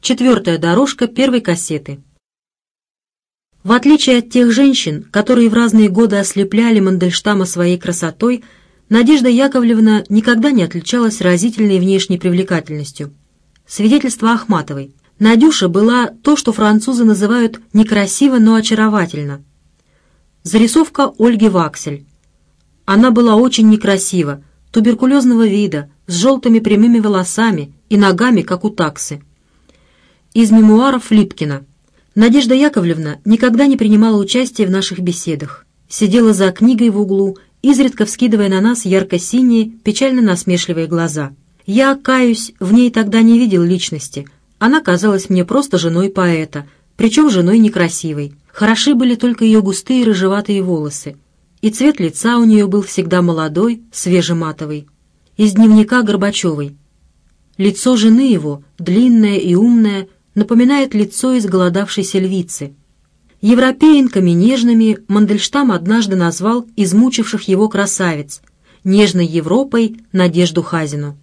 Четвертая дорожка первой кассеты. В отличие от тех женщин, которые в разные годы ослепляли Мандельштама своей красотой, Надежда Яковлевна никогда не отличалась разительной внешней привлекательностью. Свидетельство Ахматовой. Надюша была то, что французы называют некрасиво, но очаровательно. Зарисовка Ольги Ваксель. Она была очень некрасива, туберкулезного вида, с желтыми прямыми волосами и ногами, как у таксы из мемуаров Липкина. Надежда Яковлевна никогда не принимала участия в наших беседах. Сидела за книгой в углу, изредка вскидывая на нас ярко-синие, печально насмешливые глаза. Я, каюсь, в ней тогда не видел личности. Она казалась мне просто женой поэта, причем женой некрасивой. Хороши были только ее густые рыжеватые волосы. И цвет лица у нее был всегда молодой, свежематовый. Из дневника Горбачевой. Лицо жены его, длинное и умное, напоминает лицо изголодавшейся львицы. Европеинками нежными Мандельштам однажды назвал измучивших его красавиц, нежной Европой Надежду Хазину.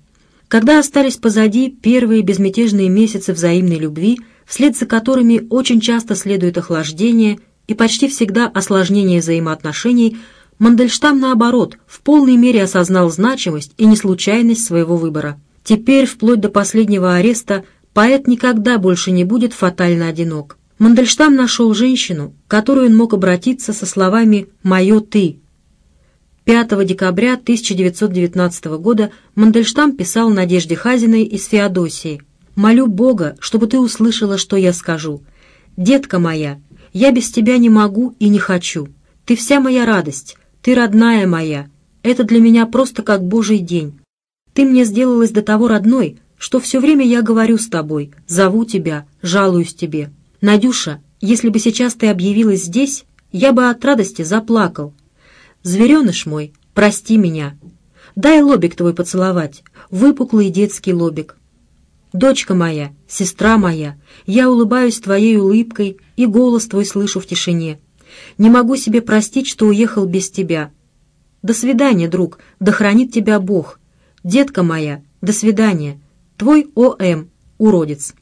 Когда остались позади первые безмятежные месяцы взаимной любви, вслед за которыми очень часто следует охлаждение и почти всегда осложнение взаимоотношений, Мандельштам, наоборот, в полной мере осознал значимость и неслучайность своего выбора. Теперь, вплоть до последнего ареста, Поэт никогда больше не будет фатально одинок. Мандельштам нашел женщину, к которой он мог обратиться со словами «Мое ты». 5 декабря 1919 года Мандельштам писал Надежде Хазиной из Феодосии «Молю Бога, чтобы ты услышала, что я скажу. Детка моя, я без тебя не могу и не хочу. Ты вся моя радость, ты родная моя. Это для меня просто как божий день. Ты мне сделалась до того родной, что все время я говорю с тобой, зову тебя, жалуюсь тебе. Надюша, если бы сейчас ты объявилась здесь, я бы от радости заплакал. Звереныш мой, прости меня. Дай лобик твой поцеловать, выпуклый детский лобик. Дочка моя, сестра моя, я улыбаюсь твоей улыбкой и голос твой слышу в тишине. Не могу себе простить, что уехал без тебя. До свидания, друг, да хранит тебя Бог. Детка моя, до свидания. Твой О.М. Уродец.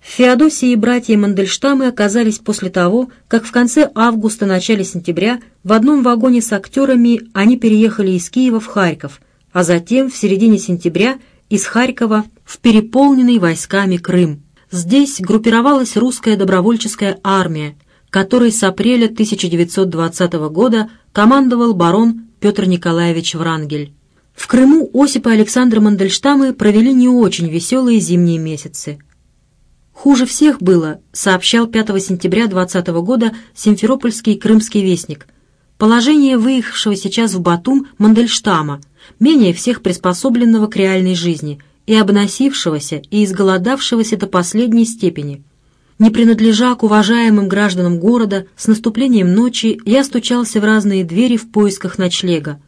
Феодосия и братья Мандельштамы оказались после того, как в конце августа-начале сентября в одном вагоне с актерами они переехали из Киева в Харьков, а затем в середине сентября из Харькова в переполненный войсками Крым. Здесь группировалась русская добровольческая армия, которой с апреля 1920 года командовал барон Петр Николаевич Врангель. В Крыму Осипа Александра Мандельштамы провели не очень веселые зимние месяцы. Хуже всех было, сообщал 5 сентября 2020 года Симферопольский крымский вестник, положение выехавшего сейчас в Батум Мандельштама, менее всех приспособленного к реальной жизни и обносившегося и изголодавшегося до последней степени. Не принадлежа к уважаемым гражданам города, с наступлением ночи я стучался в разные двери в поисках ночлега,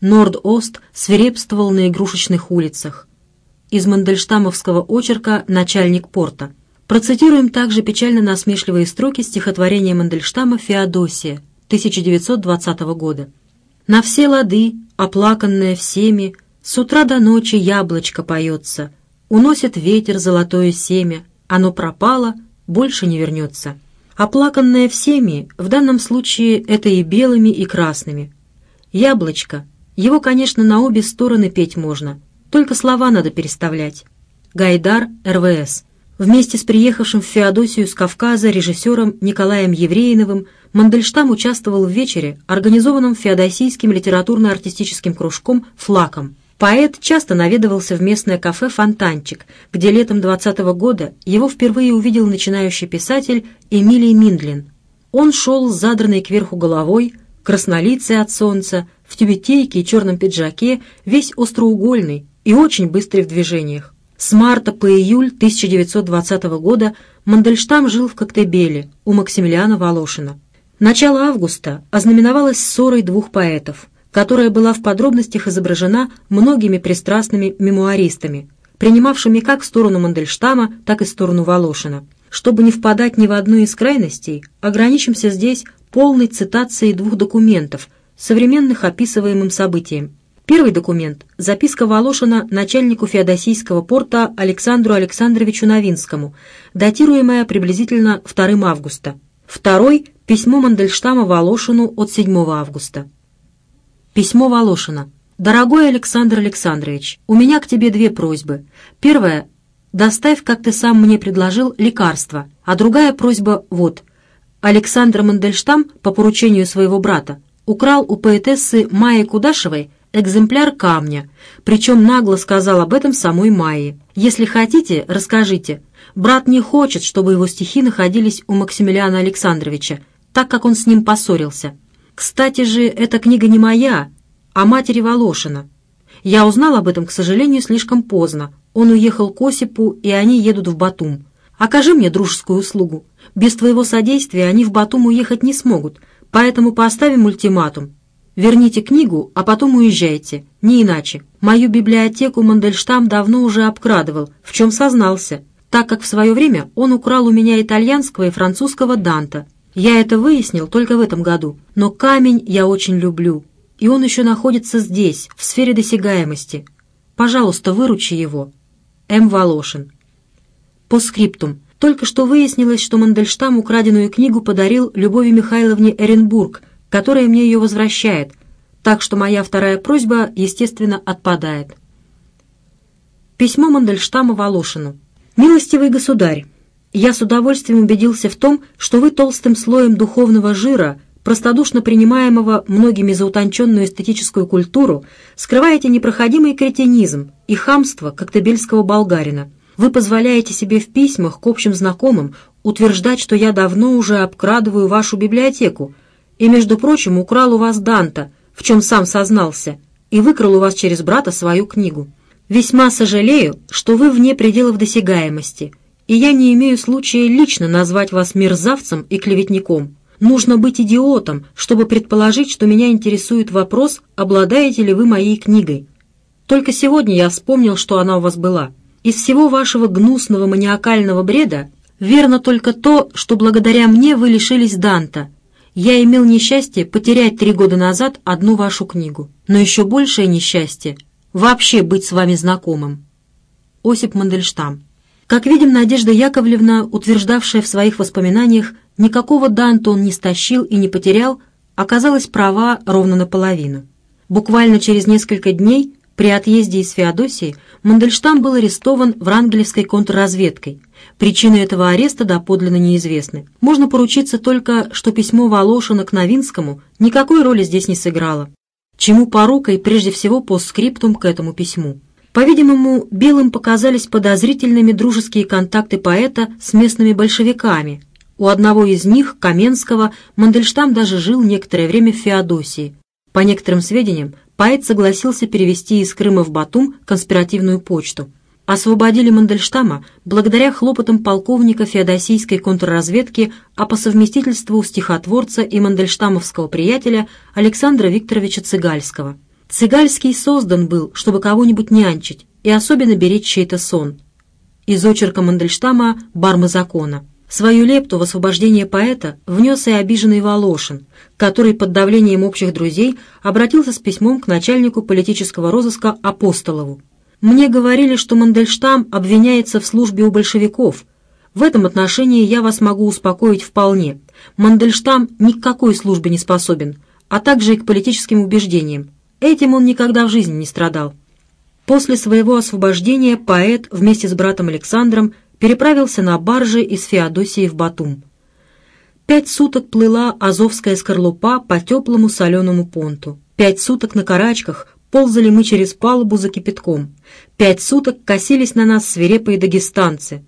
Норд-Ост свирепствовал на игрушечных улицах. Из Мандельштамовского очерка «Начальник порта». Процитируем также печально насмешливые строки стихотворения Мандельштама «Феодосия» 1920 года. «На все лады, оплаканное всеми, с утра до ночи яблочко поется, уносит ветер золотое семя, оно пропало, больше не вернется». Оплаканное всеми, в данном случае это и белыми, и красными. Яблочко его, конечно, на обе стороны петь можно, только слова надо переставлять. Гайдар, РВС. Вместе с приехавшим в Феодосию с Кавказа режиссером Николаем Евреиновым Мандельштам участвовал в вечере, организованном феодосийским литературно-артистическим кружком «Флаком». Поэт часто наведывался в местное кафе «Фонтанчик», где летом 20 -го года его впервые увидел начинающий писатель Эмилий Миндлин. Он шел с задранной кверху головой, краснолицей от солнца, в тюбетейке и черном пиджаке, весь остроугольный и очень быстрый в движениях. С марта по июль 1920 года Мандельштам жил в Коктебеле у Максимилиана Волошина. Начало августа ознаменовалось ссорой двух поэтов, которая была в подробностях изображена многими пристрастными мемуаристами, принимавшими как сторону Мандельштама, так и сторону Волошина. Чтобы не впадать ни в одну из крайностей, ограничимся здесь полной цитацией двух документов, современных описываемым событиям. Первый документ – записка Волошина начальнику Феодосийского порта Александру Александровичу Новинскому, датируемая приблизительно 2 августа. Второй – письмо Мандельштама Волошину от 7 августа. Письмо Волошина. «Дорогой Александр Александрович, у меня к тебе две просьбы. Первая – доставь, как ты сам мне предложил, лекарство. а другая просьба – вот. Александр Мандельштам по поручению своего брата украл у поэтессы Майи Кудашевой экземпляр камня, причем нагло сказал об этом самой Майи. «Если хотите, расскажите. Брат не хочет, чтобы его стихи находились у Максимилиана Александровича, так как он с ним поссорился. Кстати же, эта книга не моя, а матери Волошина. Я узнал об этом, к сожалению, слишком поздно. Он уехал к Осипу, и они едут в Батум. Окажи мне дружескую услугу. Без твоего содействия они в Батум уехать не смогут, поэтому поставим ультиматум. Верните книгу, а потом уезжайте, не иначе. Мою библиотеку Мандельштам давно уже обкрадывал, в чем сознался, так как в свое время он украл у меня итальянского и французского Данта. Я это выяснил только в этом году, но камень я очень люблю, и он еще находится здесь, в сфере досягаемости. Пожалуйста, выручи его. М. Волошин. По скриптум. Только что выяснилось, что Мандельштам украденную книгу подарил Любови Михайловне Эренбург, которая мне ее возвращает, так что моя вторая просьба, естественно, отпадает. Письмо Мандельштама Волошину. «Милостивый государь, я с удовольствием убедился в том, что вы толстым слоем духовного жира, простодушно принимаемого многими за утонченную эстетическую культуру, скрываете непроходимый кретинизм и хамство коктебельского болгарина вы позволяете себе в письмах к общим знакомым утверждать, что я давно уже обкрадываю вашу библиотеку и, между прочим, украл у вас Данта, в чем сам сознался, и выкрал у вас через брата свою книгу. Весьма сожалею, что вы вне пределов досягаемости, и я не имею случая лично назвать вас мерзавцем и клеветником. Нужно быть идиотом, чтобы предположить, что меня интересует вопрос, обладаете ли вы моей книгой. Только сегодня я вспомнил, что она у вас была». Из всего вашего гнусного маниакального бреда верно только то, что благодаря мне вы лишились Данта. Я имел несчастье потерять три года назад одну вашу книгу. Но еще большее несчастье — вообще быть с вами знакомым. Осип Мандельштам. Как видим, Надежда Яковлевна, утверждавшая в своих воспоминаниях, никакого Данта он не стащил и не потерял, оказалась права ровно наполовину. Буквально через несколько дней при отъезде из Феодосии Мандельштам был арестован врангелевской контрразведкой. Причины этого ареста доподлинно неизвестны. Можно поручиться только, что письмо Волошина к Новинскому никакой роли здесь не сыграло. Чему порука и прежде всего постскриптум к этому письму. По-видимому, белым показались подозрительными дружеские контакты поэта с местными большевиками. У одного из них, Каменского, Мандельштам даже жил некоторое время в Феодосии. По некоторым сведениям, Поэт согласился перевести из Крыма в Батум конспиративную почту. Освободили Мандельштама благодаря хлопотам полковника феодосийской контрразведки, а по совместительству стихотворца и мандельштамовского приятеля Александра Викторовича Цыгальского. Цыгальский создан был, чтобы кого-нибудь нянчить, и особенно беречь чей-то сон. Из очерка Мандельштама «Барма закона». Свою лепту в освобождение поэта внес и обиженный Волошин, который под давлением общих друзей обратился с письмом к начальнику политического розыска Апостолову. «Мне говорили, что Мандельштам обвиняется в службе у большевиков. В этом отношении я вас могу успокоить вполне. Мандельштам ни к какой службе не способен, а также и к политическим убеждениям. Этим он никогда в жизни не страдал». После своего освобождения поэт вместе с братом Александром переправился на барже из Феодосии в Батум. Пять суток плыла азовская скорлупа по теплому соленому понту. Пять суток на карачках ползали мы через палубу за кипятком. Пять суток косились на нас свирепые дагестанцы.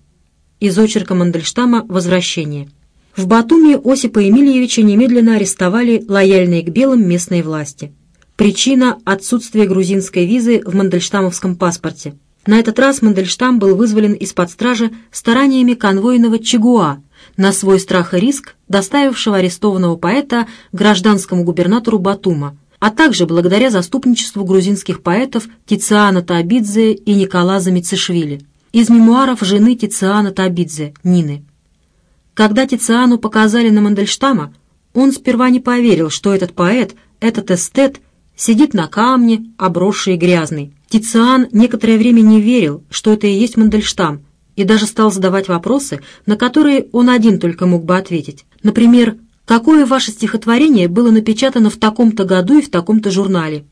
Из очерка Мандельштама «Возвращение». В Батуми Осипа Емельевича немедленно арестовали лояльные к белым местные власти. Причина – отсутствие грузинской визы в мандельштамовском паспорте – на этот раз Мандельштам был вызволен из-под стражи стараниями конвойного Чигуа, на свой страх и риск доставившего арестованного поэта гражданскому губернатору Батума, а также благодаря заступничеству грузинских поэтов Тициана Табидзе и Николаза Мицешвили из мемуаров жены Тициана Табидзе, Нины. Когда Тициану показали на Мандельштама, он сперва не поверил, что этот поэт, этот эстет, сидит на камне, обросший грязный. Тициан некоторое время не верил, что это и есть Мандельштам, и даже стал задавать вопросы, на которые он один только мог бы ответить. Например, какое ваше стихотворение было напечатано в таком-то году и в таком-то журнале?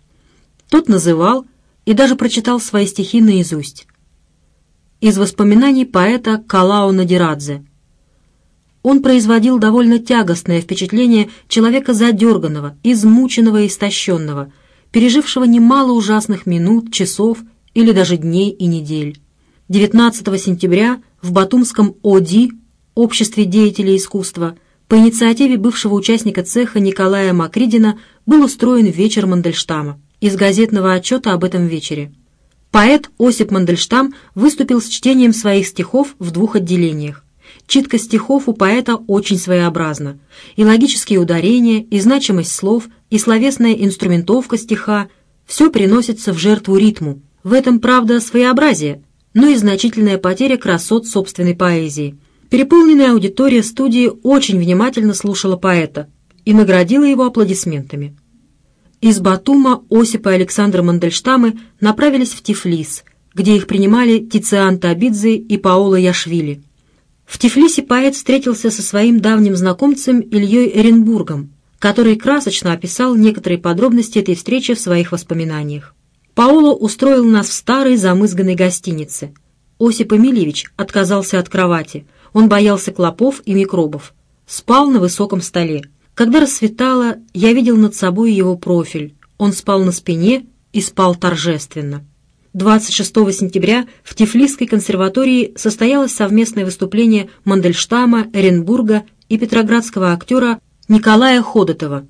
Тот называл и даже прочитал свои стихи наизусть. Из воспоминаний поэта Калао Надирадзе. Он производил довольно тягостное впечатление человека задерганного, измученного и истощенного – пережившего немало ужасных минут, часов или даже дней и недель. 19 сентября в Батумском ОДИ, Обществе деятелей искусства, по инициативе бывшего участника цеха Николая Макридина был устроен вечер Мандельштама из газетного отчета об этом вечере. Поэт Осип Мандельштам выступил с чтением своих стихов в двух отделениях. Читка стихов у поэта очень своеобразна. И логические ударения, и значимость слов, и словесная инструментовка стиха – все приносится в жертву ритму. В этом, правда, своеобразие, но и значительная потеря красот собственной поэзии. Переполненная аудитория студии очень внимательно слушала поэта и наградила его аплодисментами. Из Батума Осип и Александр Мандельштамы направились в Тифлис, где их принимали Тициан Табидзе и Паола Яшвили – в Тифлисе поэт встретился со своим давним знакомцем Ильей Эренбургом, который красочно описал некоторые подробности этой встречи в своих воспоминаниях. Паоло устроил нас в старой замызганной гостинице. Осип Эмильевич отказался от кровати. Он боялся клопов и микробов. Спал на высоком столе. Когда рассветало, я видел над собой его профиль. Он спал на спине и спал торжественно. 26 сентября в Тифлисской консерватории состоялось совместное выступление Мандельштама, Эренбурга и петроградского актера Николая Ходотова.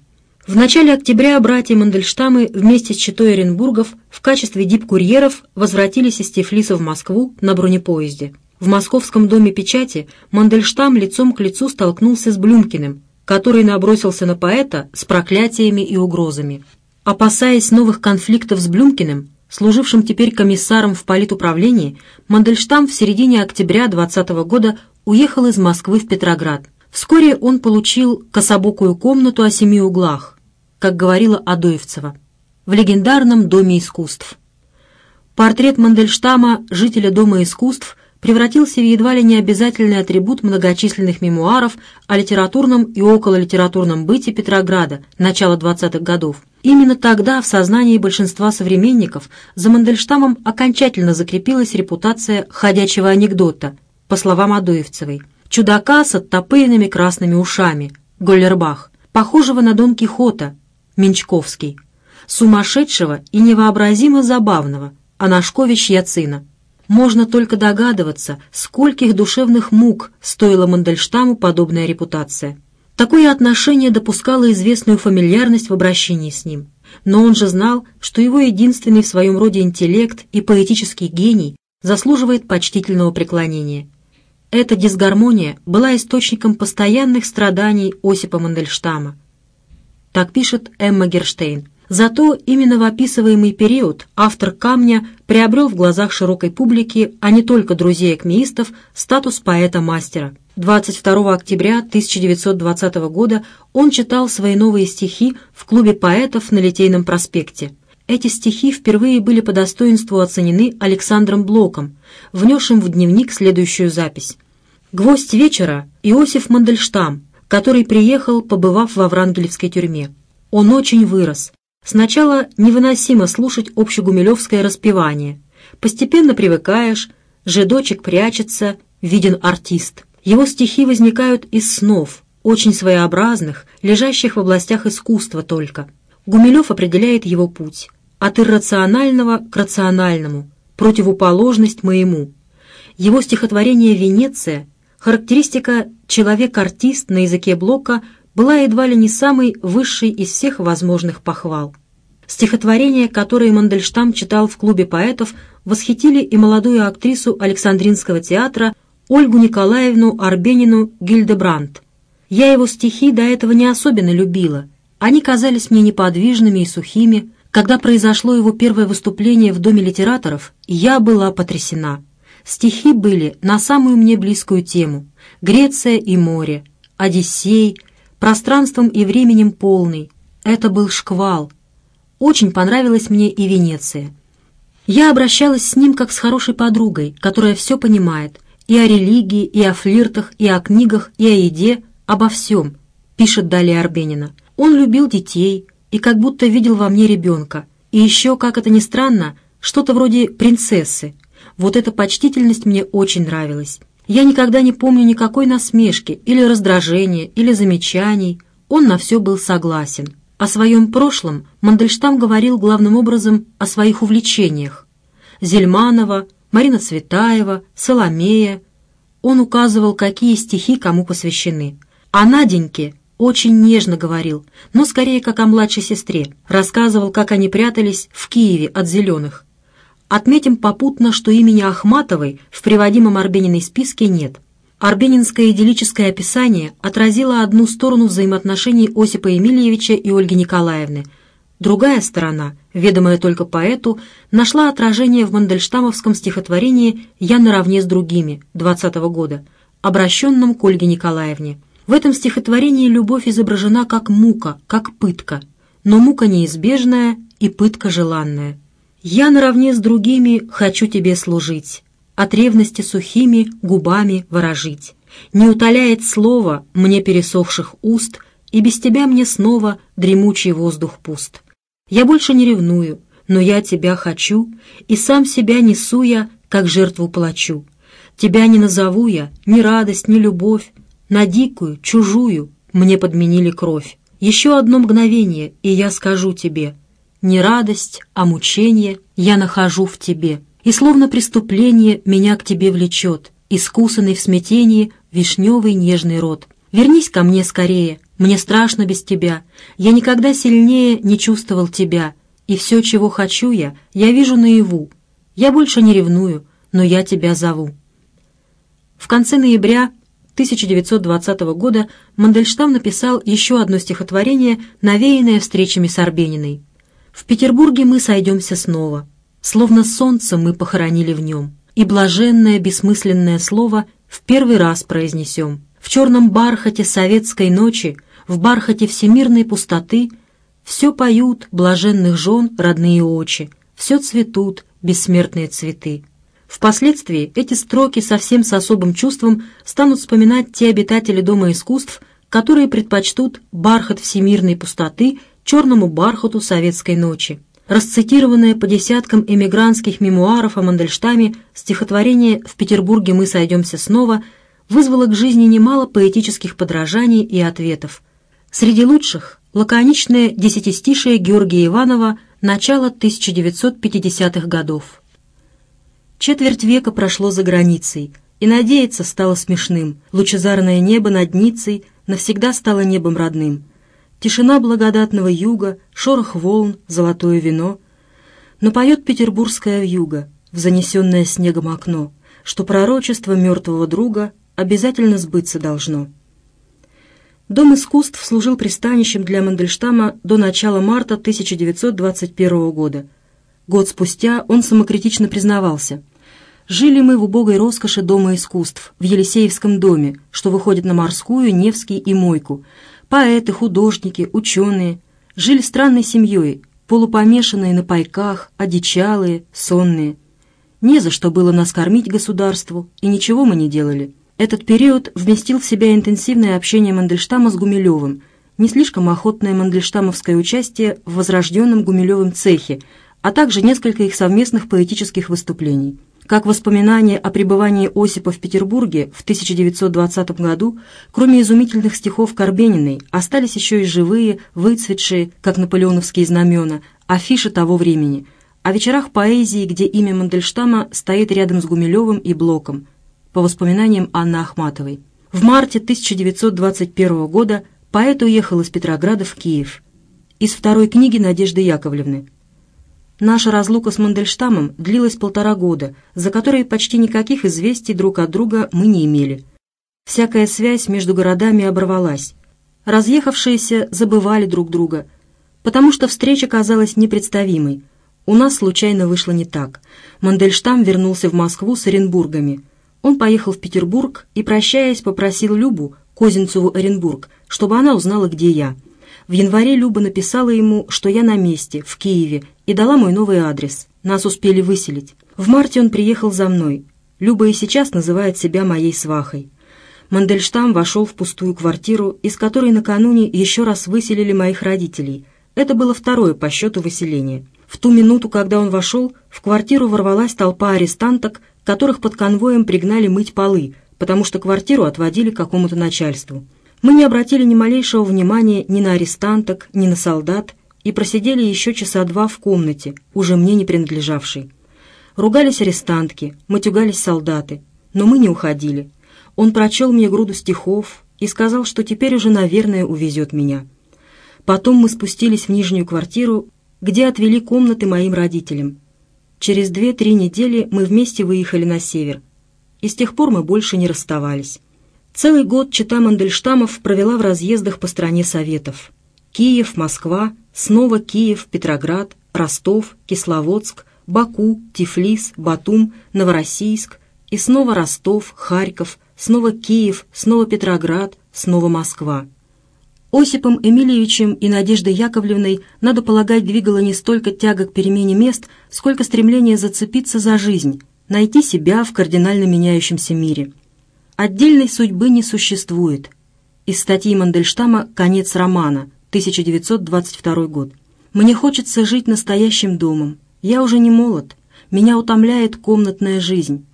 В начале октября братья Мандельштамы вместе с читой Оренбургов в качестве дип-курьеров возвратились из Тифлиса в Москву на бронепоезде. В московском доме печати Мандельштам лицом к лицу столкнулся с Блюмкиным, который набросился на поэта с проклятиями и угрозами. Опасаясь новых конфликтов с Блюмкиным, служившим теперь комиссаром в политуправлении, Мандельштам в середине октября 2020 года уехал из Москвы в Петроград. Вскоре он получил кособокую комнату о семи углах, как говорила Адоевцева, в легендарном Доме искусств. Портрет Мандельштама, жителя Дома искусств, превратился в едва ли не обязательный атрибут многочисленных мемуаров о литературном и окололитературном быте Петрограда начала 20-х годов. Именно тогда в сознании большинства современников за Мандельштамом окончательно закрепилась репутация ходячего анекдота, по словам Адуевцевой, чудака с оттопыренными красными ушами, Голлербах, похожего на Дон Кихота, Менчковский, сумасшедшего и невообразимо забавного, Анашкович Яцина – можно только догадываться, скольких душевных мук стоила Мандельштаму подобная репутация. Такое отношение допускало известную фамильярность в обращении с ним. Но он же знал, что его единственный в своем роде интеллект и поэтический гений заслуживает почтительного преклонения. Эта дисгармония была источником постоянных страданий Осипа Мандельштама. Так пишет Эмма Герштейн. Зато именно в описываемый период автор «Камня» приобрел в глазах широкой публики, а не только друзей акмеистов, статус поэта-мастера. 22 октября 1920 года он читал свои новые стихи в клубе поэтов на Литейном проспекте. Эти стихи впервые были по достоинству оценены Александром Блоком, внесшим в дневник следующую запись. «Гвоздь вечера – Иосиф Мандельштам, который приехал, побывав во Врангелевской тюрьме. Он очень вырос, Сначала невыносимо слушать общегумилевское распевание. Постепенно привыкаешь, жедочек прячется, виден артист. Его стихи возникают из снов, очень своеобразных, лежащих в областях искусства только. Гумилев определяет его путь. От иррационального к рациональному, противоположность моему. Его стихотворение «Венеция» — характеристика «человек-артист» на языке Блока была едва ли не самой высшей из всех возможных похвал. Стихотворения, которые Мандельштам читал в клубе поэтов, восхитили и молодую актрису Александринского театра Ольгу Николаевну Арбенину Гильдебрандт. Я его стихи до этого не особенно любила. Они казались мне неподвижными и сухими. Когда произошло его первое выступление в Доме литераторов, я была потрясена. Стихи были на самую мне близкую тему — Греция и море, Одиссей, пространством и временем полный. Это был шквал. Очень понравилась мне и Венеция. Я обращалась с ним как с хорошей подругой, которая все понимает. И о религии, и о флиртах, и о книгах, и о еде, обо всем, пишет далее Арбенина. Он любил детей и как будто видел во мне ребенка. И еще, как это ни странно, что-то вроде принцессы. Вот эта почтительность мне очень нравилась. Я никогда не помню никакой насмешки или раздражения или замечаний. Он на все был согласен. О своем прошлом Мандельштам говорил главным образом о своих увлечениях. Зельманова, Марина Цветаева, Соломея. Он указывал, какие стихи кому посвящены. О Наденьке очень нежно говорил, но скорее как о младшей сестре. Рассказывал, как они прятались в Киеве от зеленых. Отметим попутно, что имени Ахматовой в приводимом Арбениной списке нет. Арбенинское идиллическое описание отразило одну сторону взаимоотношений Осипа Емельевича и Ольги Николаевны. Другая сторона, ведомая только поэту, нашла отражение в мандельштамовском стихотворении «Я наравне с другими» 20 года, обращенном к Ольге Николаевне. В этом стихотворении любовь изображена как мука, как пытка, но мука неизбежная и пытка желанная – я наравне с другими хочу тебе служить, от ревности сухими губами ворожить. Не утоляет слово мне пересохших уст, и без тебя мне снова дремучий воздух пуст. Я больше не ревную, но я тебя хочу, и сам себя несу я, как жертву плачу. Тебя не назову я, ни радость, ни любовь, на дикую, чужую мне подменили кровь. Еще одно мгновение, и я скажу тебе — не радость, а мучение я нахожу в тебе, и словно преступление меня к тебе влечет, искусанный в смятении вишневый нежный рот. Вернись ко мне скорее, мне страшно без тебя, я никогда сильнее не чувствовал тебя, и все, чего хочу я, я вижу наяву. Я больше не ревную, но я тебя зову». В конце ноября 1920 года Мандельштам написал еще одно стихотворение, навеянное встречами с Арбениной. В Петербурге мы сойдемся снова. Словно солнце мы похоронили в нем. И блаженное бессмысленное слово в первый раз произнесем. В черном бархате советской ночи, в бархате всемирной пустоты все поют блаженных жен родные очи, все цветут бессмертные цветы. Впоследствии эти строки совсем с особым чувством станут вспоминать те обитатели Дома искусств, которые предпочтут бархат всемирной пустоты черному бархату советской ночи. Расцитированное по десяткам эмигрантских мемуаров о Мандельштаме стихотворение «В Петербурге мы сойдемся снова» вызвало к жизни немало поэтических подражаний и ответов. Среди лучших – лаконичное десятистишее Георгия Иванова начала 1950-х годов. Четверть века прошло за границей, и надеяться стало смешным. Лучезарное небо над Ницей навсегда стало небом родным – тишина благодатного юга, шорох волн, золотое вино. Но поет петербургская вьюга в занесенное снегом окно, что пророчество мертвого друга обязательно сбыться должно. Дом искусств служил пристанищем для Мандельштама до начала марта 1921 года. Год спустя он самокритично признавался. «Жили мы в убогой роскоши Дома искусств, в Елисеевском доме, что выходит на Морскую, Невский и Мойку, Поэты, художники, ученые жили странной семьей, полупомешанные на пайках, одичалые, сонные. Не за что было нас кормить государству, и ничего мы не делали. Этот период вместил в себя интенсивное общение Мандельштама с Гумилевым, не слишком охотное мандельштамовское участие в возрожденном Гумилевом цехе, а также несколько их совместных поэтических выступлений как воспоминание о пребывании Осипа в Петербурге в 1920 году, кроме изумительных стихов Корбениной, остались еще и живые, выцветшие, как наполеоновские знамена, афиши того времени, о вечерах поэзии, где имя Мандельштама стоит рядом с Гумилевым и Блоком, по воспоминаниям Анны Ахматовой. В марте 1921 года поэт уехал из Петрограда в Киев. Из второй книги Надежды Яковлевны – Наша разлука с Мандельштамом длилась полтора года, за которые почти никаких известий друг от друга мы не имели. Всякая связь между городами оборвалась. Разъехавшиеся забывали друг друга, потому что встреча казалась непредставимой. У нас случайно вышло не так. Мандельштам вернулся в Москву с Оренбургами. Он поехал в Петербург и, прощаясь, попросил Любу, Козинцеву Оренбург, чтобы она узнала, где я – в январе Люба написала ему, что я на месте, в Киеве, и дала мой новый адрес. Нас успели выселить. В марте он приехал за мной. Люба и сейчас называет себя моей свахой. Мандельштам вошел в пустую квартиру, из которой накануне еще раз выселили моих родителей. Это было второе по счету выселение. В ту минуту, когда он вошел, в квартиру ворвалась толпа арестанток, которых под конвоем пригнали мыть полы, потому что квартиру отводили какому-то начальству. Мы не обратили ни малейшего внимания ни на арестанток, ни на солдат и просидели еще часа два в комнате, уже мне не принадлежавшей. Ругались арестантки, матюгались солдаты, но мы не уходили. Он прочел мне груду стихов и сказал, что теперь уже, наверное, увезет меня. Потом мы спустились в нижнюю квартиру, где отвели комнаты моим родителям. Через две-три недели мы вместе выехали на север, и с тех пор мы больше не расставались. Целый год чита Мандельштамов провела в разъездах по стране Советов. Киев, Москва, снова Киев, Петроград, Ростов, Кисловодск, Баку, Тифлис, Батум, Новороссийск и снова Ростов, Харьков, снова Киев, снова Петроград, снова Москва. Осипом Эмильевичем и Надеждой Яковлевной, надо полагать, двигало не столько тяга к перемене мест, сколько стремление зацепиться за жизнь, найти себя в кардинально меняющемся мире – Отдельной судьбы не существует. Из статьи Мандельштама «Конец романа», 1922 год. «Мне хочется жить настоящим домом. Я уже не молод. Меня утомляет комнатная жизнь».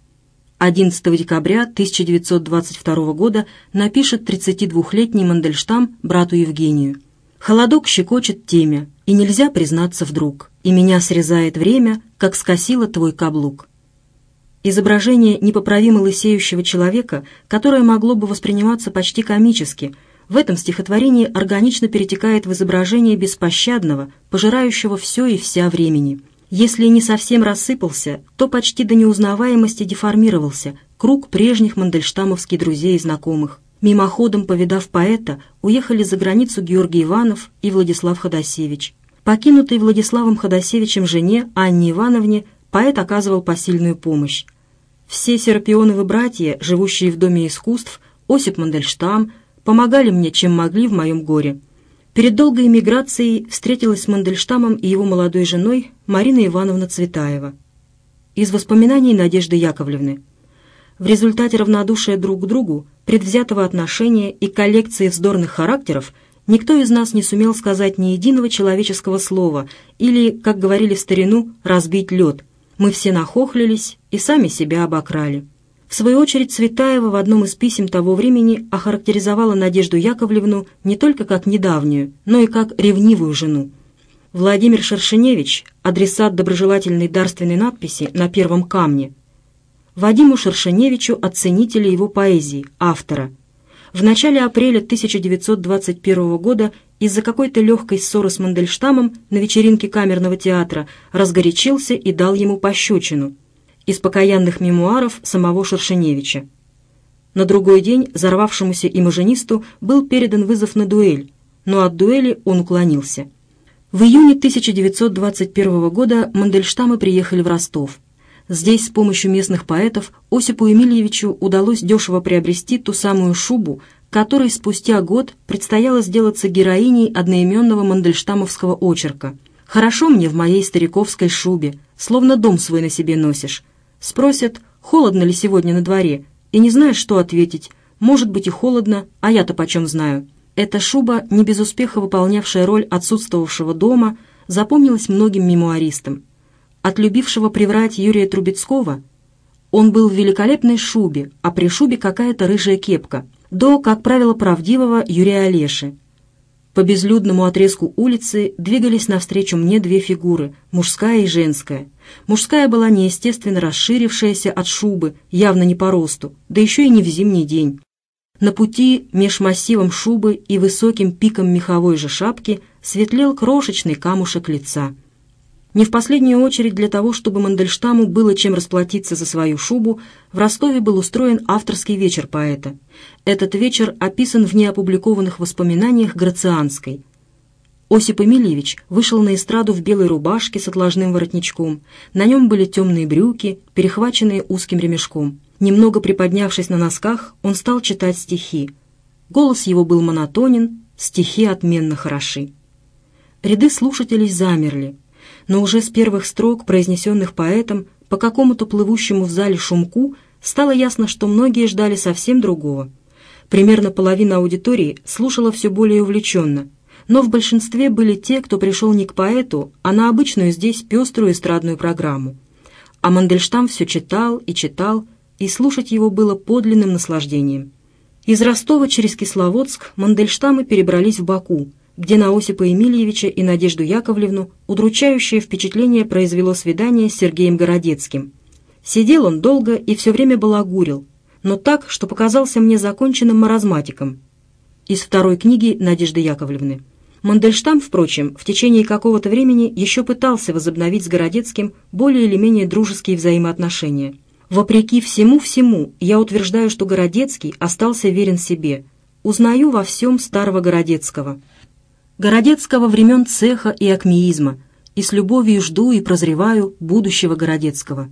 11 декабря 1922 года напишет 32-летний Мандельштам брату Евгению. «Холодок щекочет темя, и нельзя признаться вдруг, и меня срезает время, как скосило твой каблук». Изображение непоправимо лысеющего человека, которое могло бы восприниматься почти комически, в этом стихотворении органично перетекает в изображение беспощадного, пожирающего все и вся времени. Если не совсем рассыпался, то почти до неузнаваемости деформировался круг прежних мандельштамовских друзей и знакомых. Мимоходом повидав поэта, уехали за границу Георгий Иванов и Владислав Ходосевич. Покинутый Владиславом Ходосевичем жене Анне Ивановне поэт оказывал посильную помощь. Все серпионовы братья, живущие в Доме искусств, Осип Мандельштам, помогали мне, чем могли в моем горе. Перед долгой эмиграцией встретилась с Мандельштамом и его молодой женой Марина Ивановна Цветаева. Из воспоминаний Надежды Яковлевны. В результате равнодушия друг к другу, предвзятого отношения и коллекции вздорных характеров никто из нас не сумел сказать ни единого человеческого слова или, как говорили в старину, «разбить лед», мы все нахохлились и сами себя обокрали. В свою очередь Цветаева в одном из писем того времени охарактеризовала Надежду Яковлевну не только как недавнюю, но и как ревнивую жену. Владимир Шершеневич, адресат доброжелательной дарственной надписи на первом камне, Вадиму Шершеневичу оценители его поэзии, автора – в начале апреля 1921 года из-за какой-то легкой ссоры с Мандельштамом на вечеринке камерного театра разгорячился и дал ему пощечину. Из покаянных мемуаров самого Шершеневича. На другой день взорвавшемуся имажинисту был передан вызов на дуэль, но от дуэли он уклонился. В июне 1921 года Мандельштамы приехали в Ростов. Здесь с помощью местных поэтов Осипу Емельевичу удалось дешево приобрести ту самую шубу, которой спустя год предстояло сделаться героиней одноименного мандельштамовского очерка. «Хорошо мне в моей стариковской шубе, словно дом свой на себе носишь». Спросят, холодно ли сегодня на дворе, и не знаешь, что ответить. Может быть и холодно, а я-то почем знаю. Эта шуба, не без успеха выполнявшая роль отсутствовавшего дома, запомнилась многим мемуаристам от любившего приврать Юрия Трубецкого, он был в великолепной шубе, а при шубе какая-то рыжая кепка, до, как правило, правдивого Юрия Олеши. По безлюдному отрезку улицы двигались навстречу мне две фигуры, мужская и женская. Мужская была неестественно расширившаяся от шубы, явно не по росту, да еще и не в зимний день. На пути меж массивом шубы и высоким пиком меховой же шапки светлел крошечный камушек лица — не в последнюю очередь для того, чтобы Мандельштаму было чем расплатиться за свою шубу, в Ростове был устроен авторский вечер поэта. Этот вечер описан в неопубликованных воспоминаниях Грацианской. Осип Эмильевич вышел на эстраду в белой рубашке с отложным воротничком. На нем были темные брюки, перехваченные узким ремешком. Немного приподнявшись на носках, он стал читать стихи. Голос его был монотонен, стихи отменно хороши. Ряды слушателей замерли – но уже с первых строк, произнесенных поэтом, по какому-то плывущему в зале шумку, стало ясно, что многие ждали совсем другого. Примерно половина аудитории слушала все более увлеченно, но в большинстве были те, кто пришел не к поэту, а на обычную здесь пеструю эстрадную программу. А Мандельштам все читал и читал, и слушать его было подлинным наслаждением. Из Ростова через Кисловодск Мандельштамы перебрались в Баку – где на Осипа Емельевича и Надежду Яковлевну удручающее впечатление произвело свидание с Сергеем Городецким. Сидел он долго и все время балагурил, но так, что показался мне законченным маразматиком. Из второй книги Надежды Яковлевны. Мандельштам, впрочем, в течение какого-то времени еще пытался возобновить с Городецким более или менее дружеские взаимоотношения. Вопреки всему-всему, я утверждаю, что Городецкий остался верен себе. Узнаю во всем старого Городецкого. Городецкого времен цеха и акмеизма, и с любовью жду и прозреваю будущего Городецкого.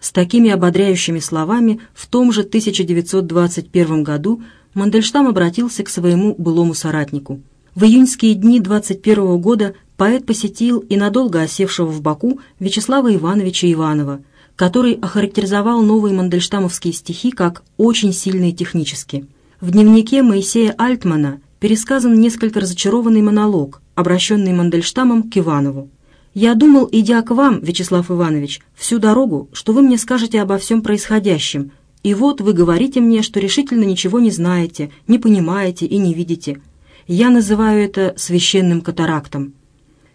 С такими ободряющими словами в том же 1921 году Мандельштам обратился к своему былому соратнику. В июньские дни 21 года поэт посетил и надолго осевшего в Баку Вячеслава Ивановича Иванова, который охарактеризовал новые мандельштамовские стихи как «очень сильные технически». В дневнике Моисея Альтмана пересказан несколько разочарованный монолог, обращенный Мандельштамом к Иванову. «Я думал, идя к вам, Вячеслав Иванович, всю дорогу, что вы мне скажете обо всем происходящем, и вот вы говорите мне, что решительно ничего не знаете, не понимаете и не видите. Я называю это священным катарактом».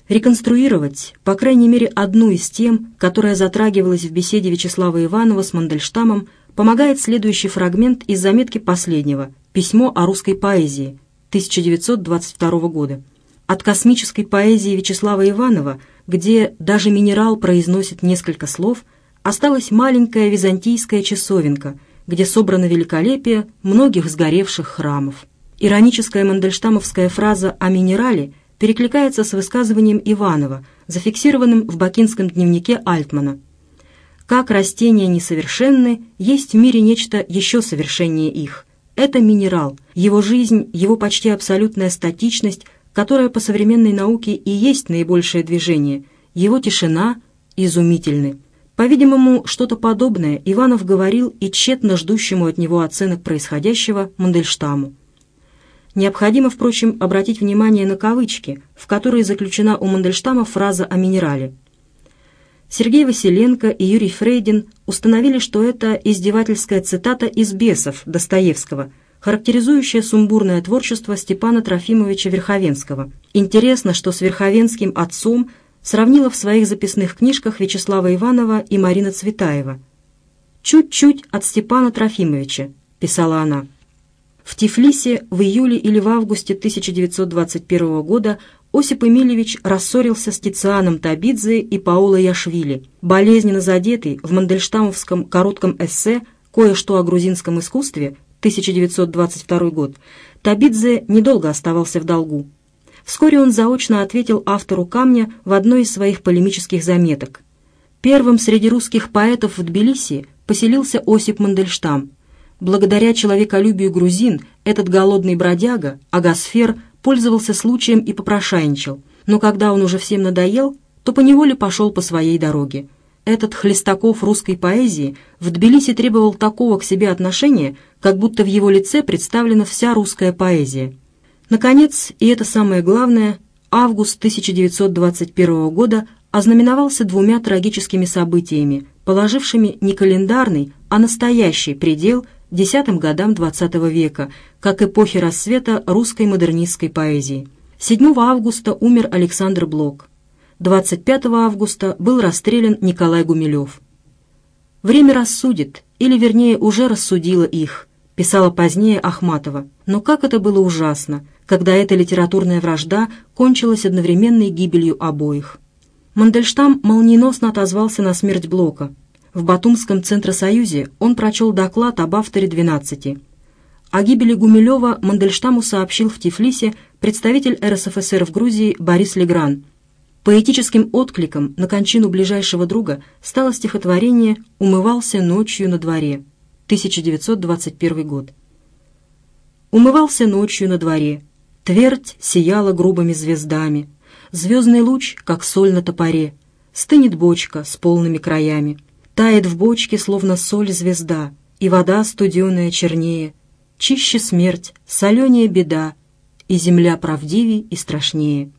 Реконструировать, по крайней мере, одну из тем, которая затрагивалась в беседе Вячеслава Иванова с Мандельштамом, помогает следующий фрагмент из заметки последнего «Письмо о русской поэзии», 1922 года, от космической поэзии Вячеслава Иванова, где даже минерал произносит несколько слов, осталась маленькая византийская часовенка, где собрано великолепие многих сгоревших храмов. Ироническая мандельштамовская фраза о минерале перекликается с высказыванием Иванова, зафиксированным в бакинском дневнике Альтмана. «Как растения несовершенны, есть в мире нечто еще совершеннее их. Это минерал, его жизнь, его почти абсолютная статичность, которая по современной науке и есть наибольшее движение, его тишина изумительны. По-видимому, что-то подобное Иванов говорил и тщетно ждущему от него оценок происходящего Мандельштаму. Необходимо, впрочем, обратить внимание на кавычки, в которые заключена у Мандельштама фраза о минерале – Сергей Василенко и Юрий Фрейдин установили, что это издевательская цитата из «Бесов» Достоевского, характеризующая сумбурное творчество Степана Трофимовича Верховенского. Интересно, что с Верховенским отцом сравнила в своих записных книжках Вячеслава Иванова и Марина Цветаева. «Чуть-чуть от Степана Трофимовича», — писала она. В Тифлисе в июле или в августе 1921 года Осип Эмильевич рассорился с Тицианом Табидзе и Паоло Яшвили. Болезненно задетый в Мандельштамовском коротком эссе «Кое-что о грузинском искусстве» 1922 год, Табидзе недолго оставался в долгу. Вскоре он заочно ответил автору «Камня» в одной из своих полемических заметок. Первым среди русских поэтов в Тбилиси поселился Осип Мандельштам – Благодаря человеколюбию грузин этот голодный бродяга, агасфер, пользовался случаем и попрошайничал. Но когда он уже всем надоел, то поневоле пошел по своей дороге. Этот Хлестаков русской поэзии в Тбилиси требовал такого к себе отношения, как будто в его лице представлена вся русская поэзия. Наконец, и это самое главное, август 1921 года ознаменовался двумя трагическими событиями, положившими не календарный, а настоящий предел – десятым годам XX века, как эпохи рассвета русской модернистской поэзии. 7 августа умер Александр Блок. 25 августа был расстрелян Николай Гумилев. «Время рассудит, или, вернее, уже рассудило их», писала позднее Ахматова. Но как это было ужасно, когда эта литературная вражда кончилась одновременной гибелью обоих. Мандельштам молниеносно отозвался на смерть Блока – в Батумском Центросоюзе он прочел доклад об авторе «12». О гибели Гумилева Мандельштаму сообщил в Тифлисе представитель РСФСР в Грузии Борис Легран. Поэтическим откликом на кончину ближайшего друга стало стихотворение «Умывался ночью на дворе» 1921 год. «Умывался ночью на дворе, твердь сияла грубыми звездами, звездный луч, как соль на топоре, стынет бочка с полными краями». Тает в бочке, словно соль, звезда, И вода студеная чернее, Чище смерть, соленее беда, И земля правдивей и страшнее.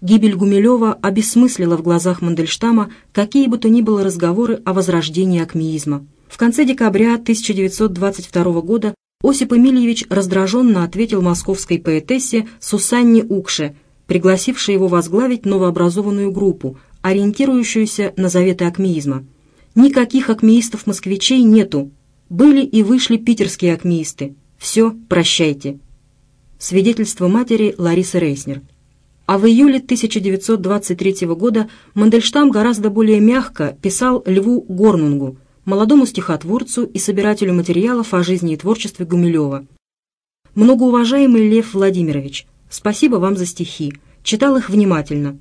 Гибель Гумилева обесмыслила в глазах Мандельштама какие бы то ни было разговоры о возрождении акмеизма. В конце декабря 1922 года Осип Эмильевич раздраженно ответил московской поэтессе Сусанне Укше, пригласившей его возглавить новообразованную группу – ориентирующуюся на заветы акмеизма. Никаких акмеистов-москвичей нету. Были и вышли питерские акмеисты. Все, прощайте. Свидетельство матери Ларисы Рейснер. А в июле 1923 года Мандельштам гораздо более мягко писал Льву Горнунгу, молодому стихотворцу и собирателю материалов о жизни и творчестве Гумилева. «Многоуважаемый Лев Владимирович, спасибо вам за стихи. Читал их внимательно.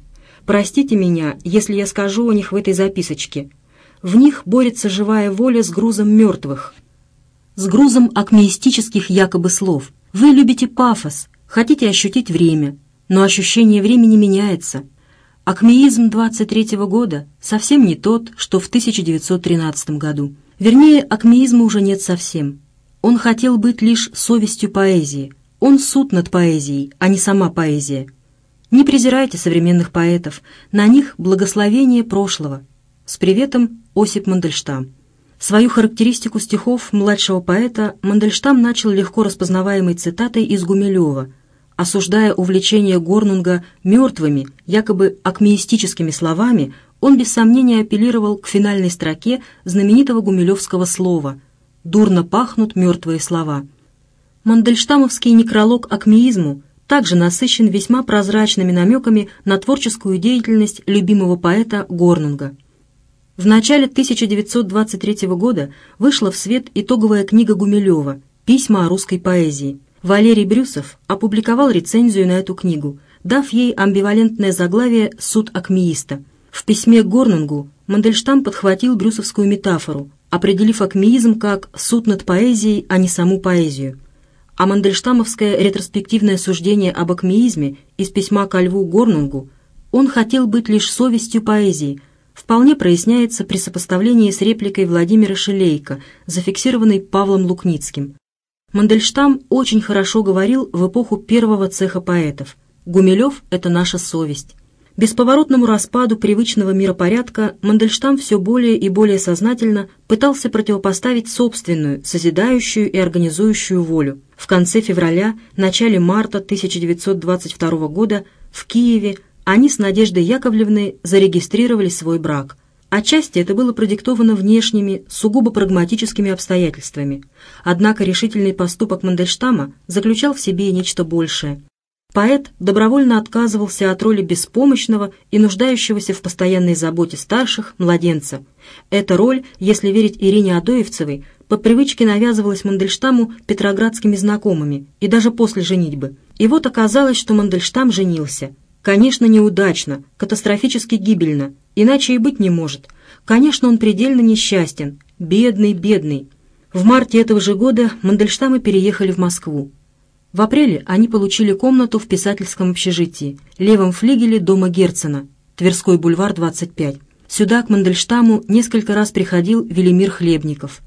Простите меня, если я скажу о них в этой записочке. В них борется живая воля с грузом мертвых, с грузом акмеистических якобы слов. Вы любите пафос, хотите ощутить время, но ощущение времени меняется. Акмеизм 23 года совсем не тот, что в 1913 году. Вернее, акмеизма уже нет совсем. Он хотел быть лишь совестью поэзии. Он суд над поэзией, а не сама поэзия – не презирайте современных поэтов, на них благословение прошлого. С приветом Осип Мандельштам. Свою характеристику стихов младшего поэта Мандельштам начал легко распознаваемой цитатой из Гумилева, осуждая увлечение Горнунга мертвыми, якобы акмеистическими словами, он без сомнения апеллировал к финальной строке знаменитого гумилевского слова «Дурно пахнут мертвые слова». Мандельштамовский некролог акмеизму также насыщен весьма прозрачными намеками на творческую деятельность любимого поэта Горнунга. В начале 1923 года вышла в свет итоговая книга Гумилева «Письма о русской поэзии». Валерий Брюсов опубликовал рецензию на эту книгу, дав ей амбивалентное заглавие «Суд акмеиста». В письме к Горнунгу Мандельштам подхватил брюсовскую метафору, определив акмеизм как «суд над поэзией, а не саму поэзию». А Мандельштамовское ретроспективное суждение об акмеизме из письма ко Льву Горнунгу «Он хотел быть лишь совестью поэзии», вполне проясняется при сопоставлении с репликой Владимира Шелейко, зафиксированной Павлом Лукницким. Мандельштам очень хорошо говорил в эпоху первого цеха поэтов. «Гумилев — это наша совесть» бесповоротному распаду привычного миропорядка Мандельштам все более и более сознательно пытался противопоставить собственную, созидающую и организующую волю. В конце февраля, начале марта 1922 года в Киеве они с Надеждой Яковлевной зарегистрировали свой брак. Отчасти это было продиктовано внешними, сугубо прагматическими обстоятельствами. Однако решительный поступок Мандельштама заключал в себе нечто большее – Поэт добровольно отказывался от роли беспомощного и нуждающегося в постоянной заботе старших, младенца. Эта роль, если верить Ирине Адоевцевой, по привычке навязывалась Мандельштаму петроградскими знакомыми и даже после женитьбы. И вот оказалось, что Мандельштам женился. Конечно, неудачно, катастрофически гибельно, иначе и быть не может. Конечно, он предельно несчастен, бедный, бедный. В марте этого же года Мандельштамы переехали в Москву. В апреле они получили комнату в писательском общежитии, левом флигеле дома Герцена, Тверской бульвар, 25. Сюда, к Мандельштаму, несколько раз приходил Велимир Хлебников.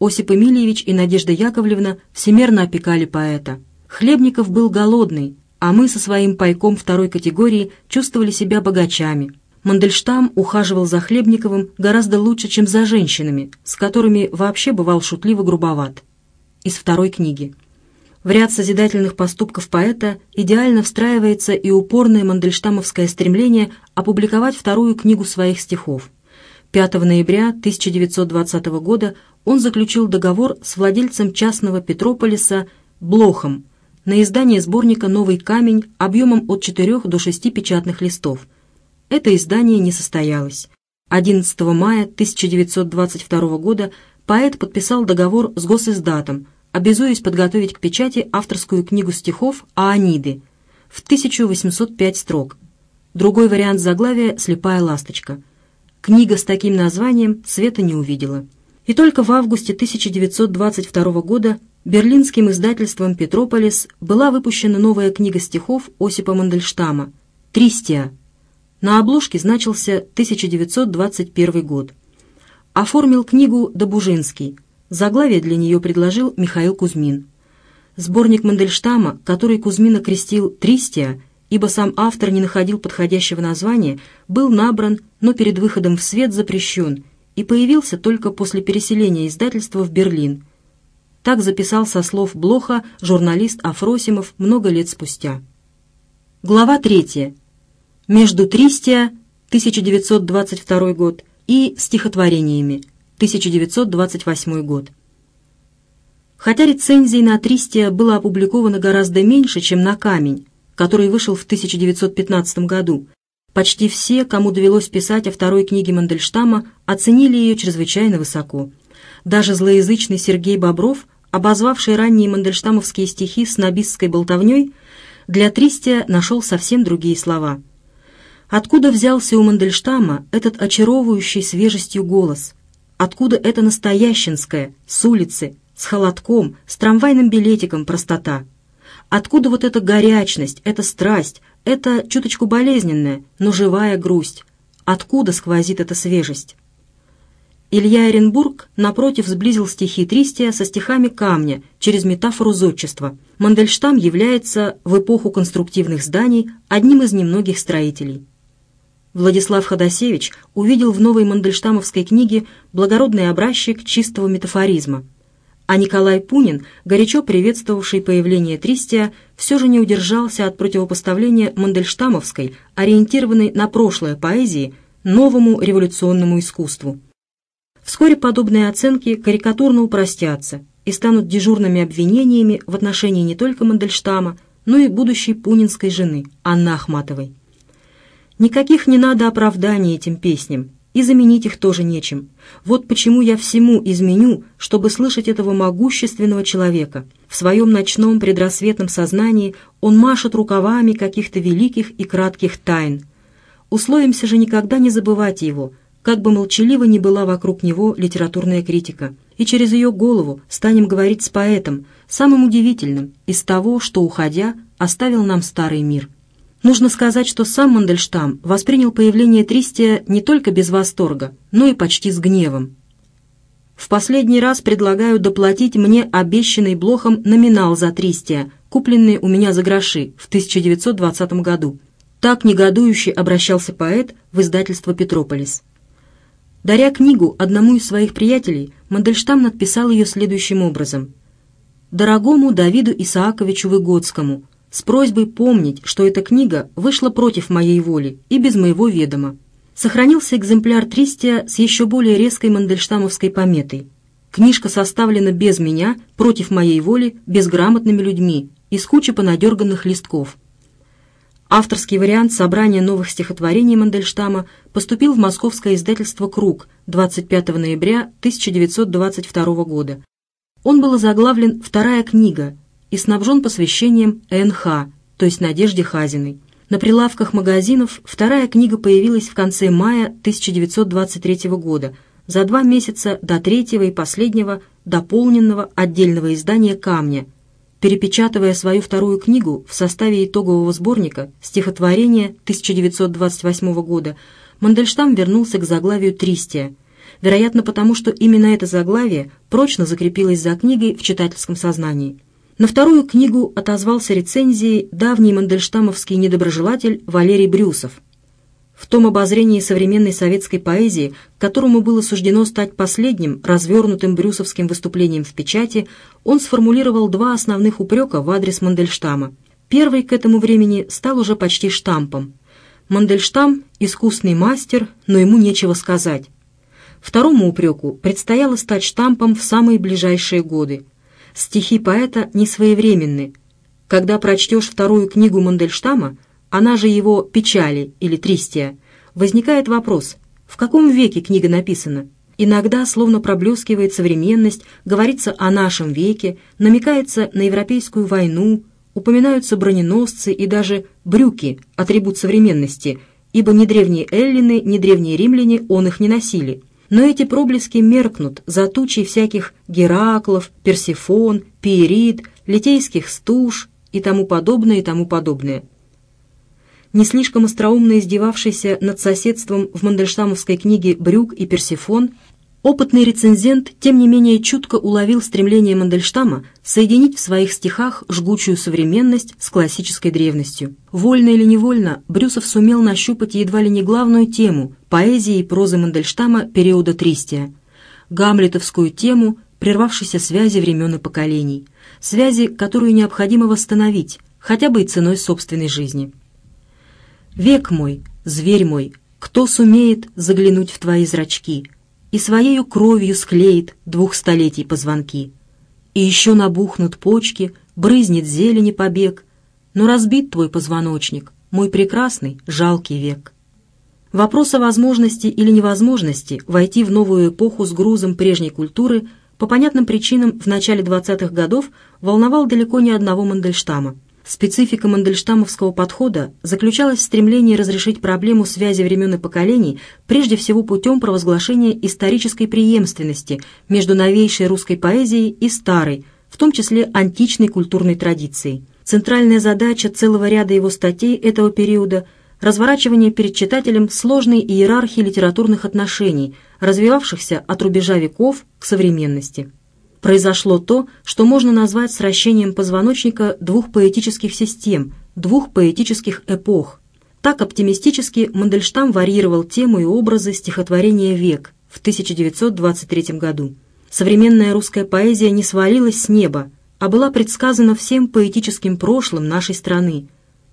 Осип Эмильевич и Надежда Яковлевна всемерно опекали поэта. Хлебников был голодный, а мы со своим пайком второй категории чувствовали себя богачами. Мандельштам ухаживал за Хлебниковым гораздо лучше, чем за женщинами, с которыми вообще бывал шутливо грубоват. Из второй книги. В ряд созидательных поступков поэта идеально встраивается и упорное мандельштамовское стремление опубликовать вторую книгу своих стихов. 5 ноября 1920 года он заключил договор с владельцем частного Петрополиса Блохом на издание сборника «Новый камень» объемом от 4 до 6 печатных листов. Это издание не состоялось. 11 мая 1922 года поэт подписал договор с госиздатом – обязуюсь подготовить к печати авторскую книгу стихов «Аониды» в 1805 строк. Другой вариант заглавия «Слепая ласточка». Книга с таким названием света не увидела. И только в августе 1922 года берлинским издательством «Петрополис» была выпущена новая книга стихов Осипа Мандельштама «Тристия». На обложке значился 1921 год. Оформил книгу Добужинский – Заглавие для нее предложил Михаил Кузьмин. Сборник Мандельштама, который Кузьмин окрестил «Тристия», ибо сам автор не находил подходящего названия, был набран, но перед выходом в свет запрещен и появился только после переселения издательства в Берлин. Так записал со слов Блоха журналист Афросимов много лет спустя. Глава третья. Между «Тристия» 1922 год и «Стихотворениями» 1923 1928 год. Хотя рецензий на Тристия было опубликовано гораздо меньше, чем на «Камень», который вышел в 1915 году, почти все, кому довелось писать о второй книге Мандельштама, оценили ее чрезвычайно высоко. Даже злоязычный Сергей Бобров, обозвавший ранние мандельштамовские стихи снобистской болтовней, для Тристия нашел совсем другие слова. Откуда взялся у Мандельштама этот очаровывающий свежестью голос – Откуда эта настоященская, с улицы, с холодком, с трамвайным билетиком простота? Откуда вот эта горячность, эта страсть, эта чуточку болезненная, но живая грусть? Откуда сквозит эта свежесть? Илья Эренбург, напротив, сблизил стихи Тристия со стихами камня через метафору зодчества. Мандельштам является в эпоху конструктивных зданий одним из немногих строителей. Владислав Ходосевич увидел в новой мандельштамовской книге благородный образчик чистого метафоризма. А Николай Пунин, горячо приветствовавший появление Тристия, все же не удержался от противопоставления мандельштамовской, ориентированной на прошлое поэзии, новому революционному искусству. Вскоре подобные оценки карикатурно упростятся и станут дежурными обвинениями в отношении не только Мандельштама, но и будущей пунинской жены Анны Ахматовой. Никаких не надо оправданий этим песням, и заменить их тоже нечем. Вот почему я всему изменю, чтобы слышать этого могущественного человека. В своем ночном предрассветном сознании он машет рукавами каких-то великих и кратких тайн. Условимся же никогда не забывать его, как бы молчаливо ни была вокруг него литературная критика. И через ее голову станем говорить с поэтом, самым удивительным из того, что, уходя, оставил нам старый мир». Нужно сказать, что сам Мандельштам воспринял появление Тристия не только без восторга, но и почти с гневом. «В последний раз предлагаю доплатить мне обещанный Блохом номинал за Тристия, купленный у меня за гроши в 1920 году». Так негодующе обращался поэт в издательство «Петрополис». Даря книгу одному из своих приятелей, Мандельштам надписал ее следующим образом. «Дорогому Давиду Исааковичу Выгодскому – с просьбой помнить, что эта книга вышла против моей воли и без моего ведома. Сохранился экземпляр Тристия с еще более резкой мандельштамовской пометой. Книжка составлена без меня, против моей воли, безграмотными людьми, из кучи понадерганных листков. Авторский вариант собрания новых стихотворений Мандельштама поступил в московское издательство «Круг» 25 ноября 1922 года. Он был озаглавлен «Вторая книга», и снабжен посвящением НХ, то есть Надежде Хазиной. На прилавках магазинов вторая книга появилась в конце мая 1923 года, за два месяца до третьего и последнего дополненного отдельного издания «Камня», перепечатывая свою вторую книгу в составе итогового сборника «Стихотворение» 1928 года, Мандельштам вернулся к заглавию «Тристия», вероятно потому, что именно это заглавие прочно закрепилось за книгой в читательском сознании – на вторую книгу отозвался рецензией давний мандельштамовский недоброжелатель Валерий Брюсов. В том обозрении современной советской поэзии, которому было суждено стать последним развернутым брюсовским выступлением в печати, он сформулировал два основных упрека в адрес Мандельштама. Первый к этому времени стал уже почти штампом. Мандельштам – искусный мастер, но ему нечего сказать. Второму упреку предстояло стать штампом в самые ближайшие годы – стихи поэта не своевременны. Когда прочтешь вторую книгу Мандельштама, она же его «Печали» или «Тристия», возникает вопрос, в каком веке книга написана? Иногда словно проблескивает современность, говорится о нашем веке, намекается на Европейскую войну, упоминаются броненосцы и даже брюки, атрибут современности, ибо ни древние эллины, ни древние римляне он их не носили – но эти проблески меркнут за тучей всяких Гераклов, Персифон, Пиерид, Литейских стуж и тому подобное, и тому подобное. Не слишком остроумно издевавшийся над соседством в Мандельштамовской книге «Брюк и Персифон» Опытный рецензент, тем не менее, чутко уловил стремление Мандельштама соединить в своих стихах жгучую современность с классической древностью. Вольно или невольно, Брюсов сумел нащупать едва ли не главную тему поэзии и прозы Мандельштама периода Тристия – гамлетовскую тему прервавшейся связи времен и поколений, связи, которую необходимо восстановить, хотя бы и ценой собственной жизни. «Век мой, зверь мой, кто сумеет заглянуть в твои зрачки?» и своею кровью склеит двух столетий позвонки. И еще набухнут почки, брызнет зелени побег, но разбит твой позвоночник, мой прекрасный, жалкий век. Вопрос о возможности или невозможности войти в новую эпоху с грузом прежней культуры по понятным причинам в начале 20-х годов волновал далеко не одного Мандельштама – Специфика Мандельштамовского подхода заключалась в стремлении разрешить проблему связи времен и поколений прежде всего путем провозглашения исторической преемственности между новейшей русской поэзией и старой, в том числе античной культурной традицией. Центральная задача целого ряда его статей этого периода – разворачивание перед читателем сложной иерархии литературных отношений, развивавшихся от рубежа веков к современности – произошло то, что можно назвать сращением позвоночника двух поэтических систем, двух поэтических эпох. Так оптимистически Мандельштам варьировал тему и образы стихотворения «Век» в 1923 году. Современная русская поэзия не свалилась с неба, а была предсказана всем поэтическим прошлым нашей страны.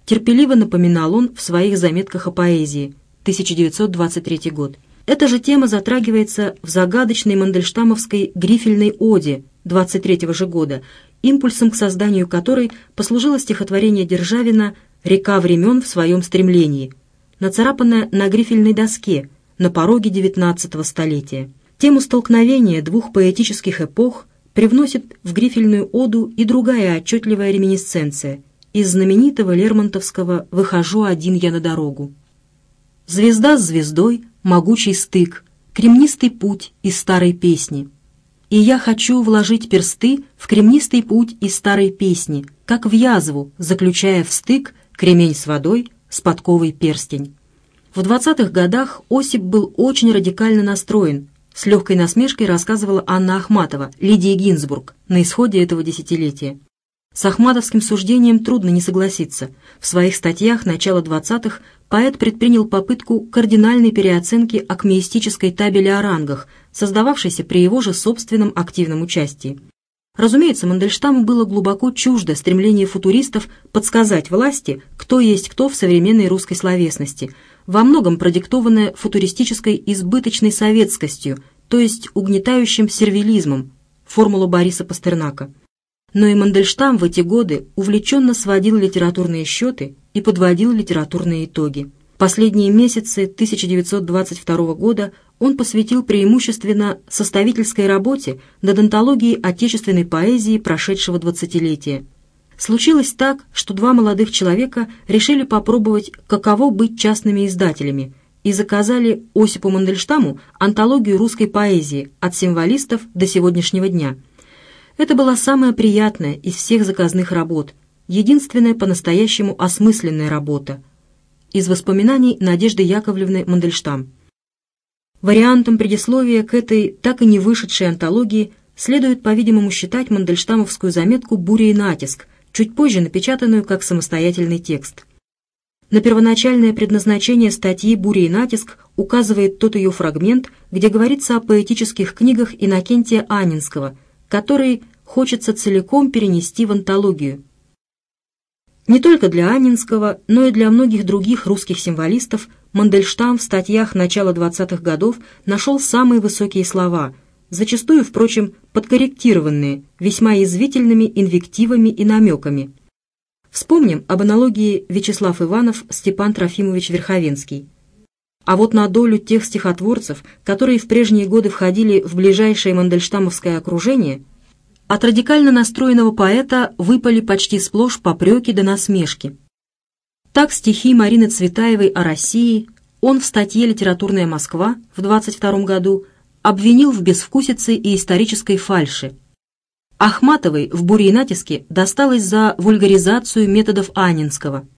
Терпеливо напоминал он в своих заметках о поэзии, 1923 год. Эта же тема затрагивается в загадочной мандельштамовской «Грифельной оде» 23-го же года, импульсом к созданию которой послужило стихотворение Державина «Река времен в своем стремлении», нацарапанное на грифельной доске на пороге XIX столетия. Тему столкновения двух поэтических эпох привносит в грифельную оду и другая отчетливая реминисценция из знаменитого лермонтовского «Выхожу один я на дорогу». Звезда с звездой – могучий стык, кремнистый путь из старой песни. И я хочу вложить персты в кремнистый путь из старой песни, как в язву, заключая в стык кремень с водой с подковой перстень. В 20-х годах Осип был очень радикально настроен, с легкой насмешкой рассказывала Анна Ахматова, Лидия Гинзбург, на исходе этого десятилетия. С ахматовским суждением трудно не согласиться. В своих статьях начала 20-х поэт предпринял попытку кардинальной переоценки акмеистической табели о рангах, создававшейся при его же собственном активном участии. Разумеется, Мандельштаму было глубоко чуждо стремление футуристов подсказать власти, кто есть кто в современной русской словесности, во многом продиктованное футуристической избыточной советскостью, то есть угнетающим сервилизмом, формулу Бориса Пастернака – но и Мандельштам в эти годы увлеченно сводил литературные счеты и подводил литературные итоги. Последние месяцы 1922 года он посвятил преимущественно составительской работе над антологией отечественной поэзии прошедшего двадцатилетия. Случилось так, что два молодых человека решили попробовать, каково быть частными издателями, и заказали Осипу Мандельштаму антологию русской поэзии от символистов до сегодняшнего дня – это была самая приятная из всех заказных работ, единственная по-настоящему осмысленная работа. Из воспоминаний Надежды Яковлевны Мандельштам. Вариантом предисловия к этой так и не вышедшей антологии следует, по-видимому, считать мандельштамовскую заметку «Буря и натиск», чуть позже напечатанную как самостоятельный текст. На первоначальное предназначение статьи «Буря и натиск» указывает тот ее фрагмент, где говорится о поэтических книгах Иннокентия Анинского – который хочется целиком перенести в антологию. Не только для Анинского, но и для многих других русских символистов Мандельштам в статьях начала 20-х годов нашел самые высокие слова, зачастую, впрочем, подкорректированные, весьма язвительными инвективами и намеками. Вспомним об аналогии Вячеслав Иванов-Степан Трофимович Верховенский – а вот на долю тех стихотворцев, которые в прежние годы входили в ближайшее мандельштамовское окружение, от радикально настроенного поэта выпали почти сплошь попреки до да насмешки. Так стихи Марины Цветаевой о России он в статье «Литературная Москва» в 22 году обвинил в безвкусице и исторической фальши. Ахматовой в «Буре и натиске» досталось за вульгаризацию методов Анинского –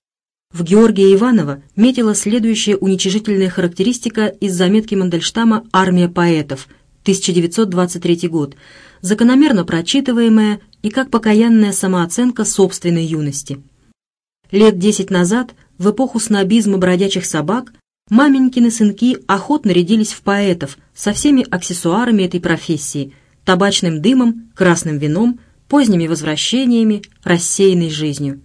в Георгия Иванова метила следующая уничижительная характеристика из заметки Мандельштама «Армия поэтов», 1923 год, закономерно прочитываемая и как покаянная самооценка собственной юности. Лет десять назад, в эпоху снобизма бродячих собак, маменькины сынки охотно рядились в поэтов со всеми аксессуарами этой профессии – табачным дымом, красным вином, поздними возвращениями, рассеянной жизнью –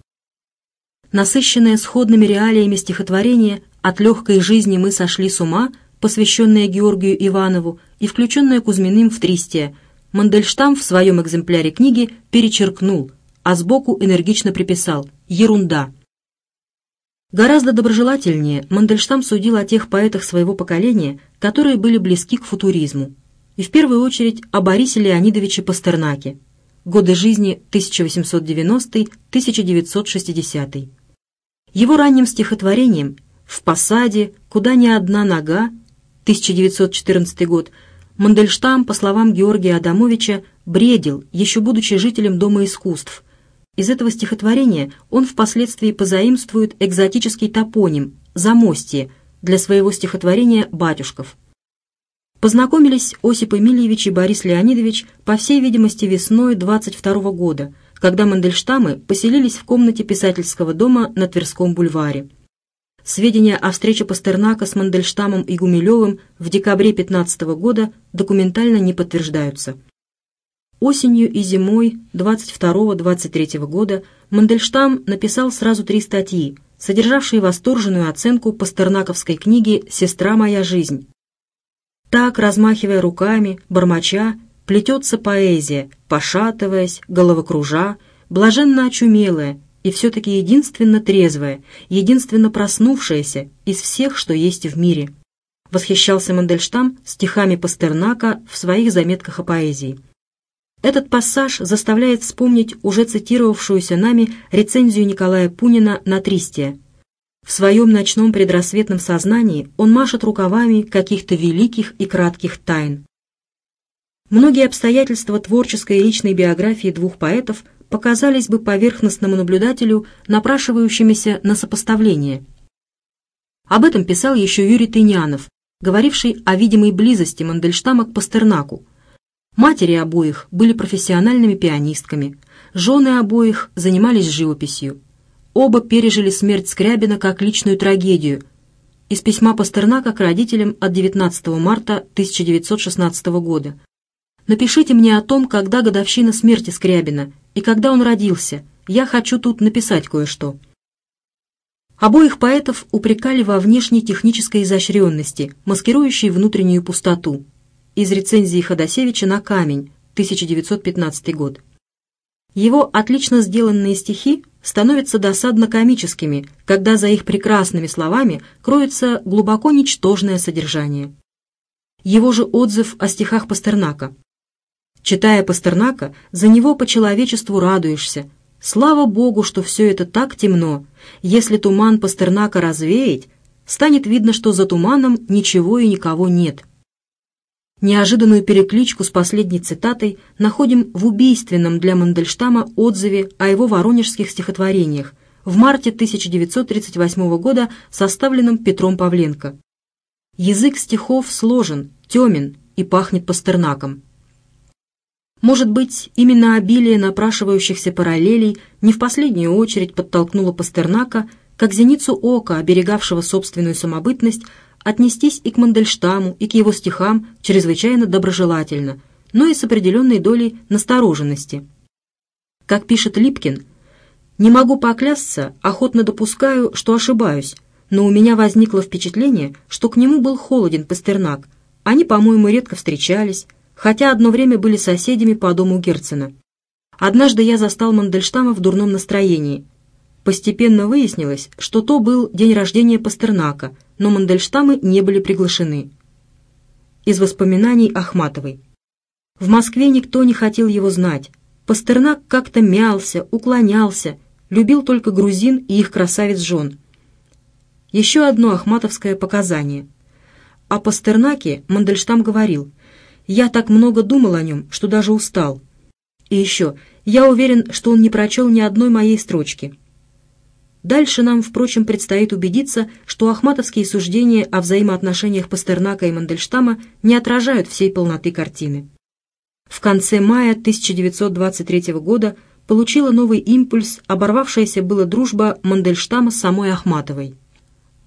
насыщенное сходными реалиями стихотворение «От легкой жизни мы сошли с ума», посвященное Георгию Иванову и включенное Кузьминым в Тристия, Мандельштам в своем экземпляре книги перечеркнул, а сбоку энергично приписал «Ерунда». Гораздо доброжелательнее Мандельштам судил о тех поэтах своего поколения, которые были близки к футуризму, и в первую очередь о Борисе Леонидовиче Пастернаке, годы жизни 1890-1960. Его ранним стихотворением «В посаде, куда ни одна нога» 1914 год Мандельштам, по словам Георгия Адамовича, бредил, еще будучи жителем Дома искусств. Из этого стихотворения он впоследствии позаимствует экзотический топоним «Замостье» для своего стихотворения «Батюшков». Познакомились Осип Эмильевич и Борис Леонидович, по всей видимости, весной 22 года – когда Мандельштамы поселились в комнате писательского дома на Тверском бульваре. Сведения о встрече Пастернака с Мандельштамом и Гумилевым в декабре 15 года документально не подтверждаются. Осенью и зимой 22-23 года Мандельштам написал сразу три статьи, содержавшие восторженную оценку пастернаковской книги «Сестра моя жизнь». Так, размахивая руками, бормоча, плетется поэзия, пошатываясь, головокружа, блаженно очумелая и все-таки единственно трезвая, единственно проснувшаяся из всех, что есть в мире. Восхищался Мандельштам стихами Пастернака в своих заметках о поэзии. Этот пассаж заставляет вспомнить уже цитировавшуюся нами рецензию Николая Пунина на Тристия. В своем ночном предрассветном сознании он машет рукавами каких-то великих и кратких тайн. Многие обстоятельства творческой и личной биографии двух поэтов показались бы поверхностному наблюдателю, напрашивающимися на сопоставление. Об этом писал еще Юрий Тынянов, говоривший о видимой близости Мандельштама к Пастернаку. Матери обоих были профессиональными пианистками, жены обоих занимались живописью. Оба пережили смерть Скрябина как личную трагедию. Из письма Пастернака к родителям от 19 марта 1916 года – Напишите мне о том, когда годовщина смерти Скрябина и когда он родился. Я хочу тут написать кое-что». Обоих поэтов упрекали во внешней технической изощренности, маскирующей внутреннюю пустоту. Из рецензии Ходосевича на «Камень», 1915 год. Его отлично сделанные стихи становятся досадно комическими, когда за их прекрасными словами кроется глубоко ничтожное содержание. Его же отзыв о стихах Пастернака – Читая Пастернака, за него по человечеству радуешься. Слава Богу, что все это так темно. Если туман Пастернака развеять, станет видно, что за туманом ничего и никого нет. Неожиданную перекличку с последней цитатой находим в убийственном для Мандельштама отзыве о его воронежских стихотворениях в марте 1938 года составленном Петром Павленко. «Язык стихов сложен, темен и пахнет пастернаком. Может быть, именно обилие напрашивающихся параллелей не в последнюю очередь подтолкнуло Пастернака, как зеницу ока, оберегавшего собственную самобытность, отнестись и к Мандельштаму, и к его стихам чрезвычайно доброжелательно, но и с определенной долей настороженности. Как пишет Липкин, «Не могу поклясться, охотно допускаю, что ошибаюсь, но у меня возникло впечатление, что к нему был холоден Пастернак. Они, по-моему, редко встречались, хотя одно время были соседями по дому Герцена. Однажды я застал Мандельштама в дурном настроении. Постепенно выяснилось, что то был день рождения Пастернака, но Мандельштамы не были приглашены. Из воспоминаний Ахматовой. В Москве никто не хотел его знать. Пастернак как-то мялся, уклонялся, любил только грузин и их красавец-жен. Еще одно ахматовское показание. О Пастернаке Мандельштам говорил – я так много думал о нем, что даже устал. И еще, я уверен, что он не прочел ни одной моей строчки. Дальше нам, впрочем, предстоит убедиться, что ахматовские суждения о взаимоотношениях Пастернака и Мандельштама не отражают всей полноты картины. В конце мая 1923 года получила новый импульс, оборвавшаяся была дружба Мандельштама с самой Ахматовой.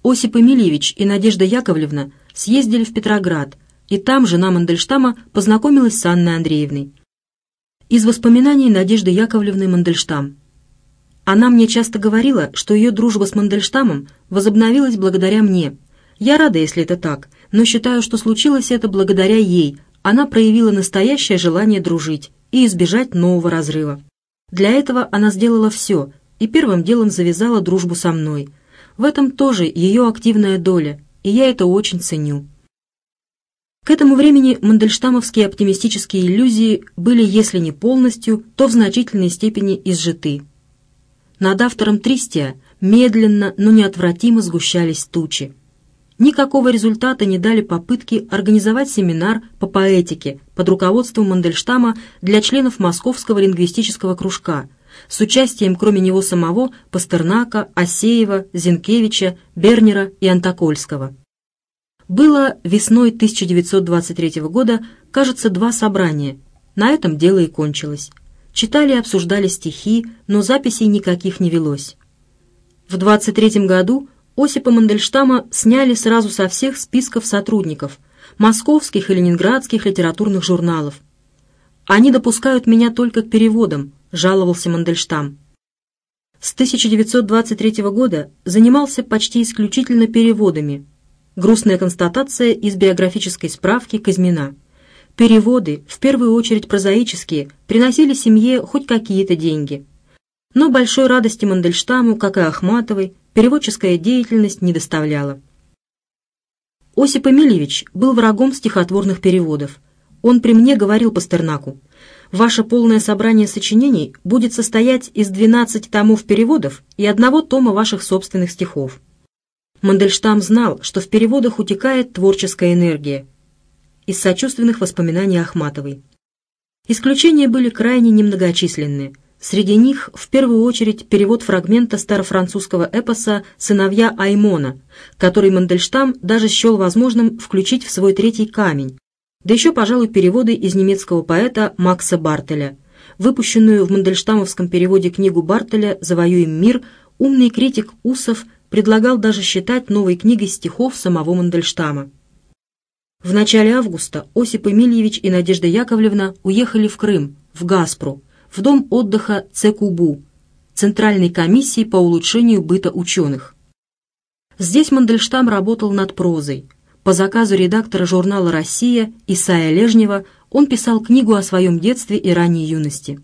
Осип Эмильевич и Надежда Яковлевна съездили в Петроград – и там жена Мандельштама познакомилась с Анной Андреевной. Из воспоминаний Надежды Яковлевны Мандельштам. Она мне часто говорила, что ее дружба с Мандельштамом возобновилась благодаря мне. Я рада, если это так, но считаю, что случилось это благодаря ей. Она проявила настоящее желание дружить и избежать нового разрыва. Для этого она сделала все и первым делом завязала дружбу со мной. В этом тоже ее активная доля, и я это очень ценю. К этому времени мандельштамовские оптимистические иллюзии были, если не полностью, то в значительной степени изжиты. Над автором Тристия медленно, но неотвратимо сгущались тучи. Никакого результата не дали попытки организовать семинар по поэтике под руководством Мандельштама для членов Московского лингвистического кружка с участием, кроме него самого, Пастернака, Асеева, Зинкевича, Бернера и Антокольского – было весной 1923 года, кажется, два собрания. На этом дело и кончилось. Читали и обсуждали стихи, но записей никаких не велось. В 23 году Осипа Мандельштама сняли сразу со всех списков сотрудников московских и ленинградских литературных журналов. «Они допускают меня только к переводам», — жаловался Мандельштам. С 1923 года занимался почти исключительно переводами — грустная констатация из биографической справки Казьмина. Переводы, в первую очередь прозаические, приносили семье хоть какие-то деньги. Но большой радости Мандельштаму, как и Ахматовой, переводческая деятельность не доставляла. Осип Эмильевич был врагом стихотворных переводов. Он при мне говорил Пастернаку, «Ваше полное собрание сочинений будет состоять из 12 томов переводов и одного тома ваших собственных стихов». Мандельштам знал, что в переводах утекает творческая энергия из сочувственных воспоминаний Ахматовой. Исключения были крайне немногочисленны. Среди них, в первую очередь, перевод фрагмента старофранцузского эпоса «Сыновья Аймона», который Мандельштам даже счел возможным включить в свой третий камень, да еще, пожалуй, переводы из немецкого поэта Макса Бартеля. Выпущенную в мандельштамовском переводе книгу Бартеля «Завоюем мир» умный критик Усов – предлагал даже считать новой книгой стихов самого Мандельштама. В начале августа Осип Эмильевич и Надежда Яковлевна уехали в Крым, в Газпру, в дом отдыха ЦКУБУ Центральной комиссии по улучшению быта ученых. Здесь Мандельштам работал над прозой. По заказу редактора журнала «Россия» Исая Лежнева он писал книгу о своем детстве и ранней юности.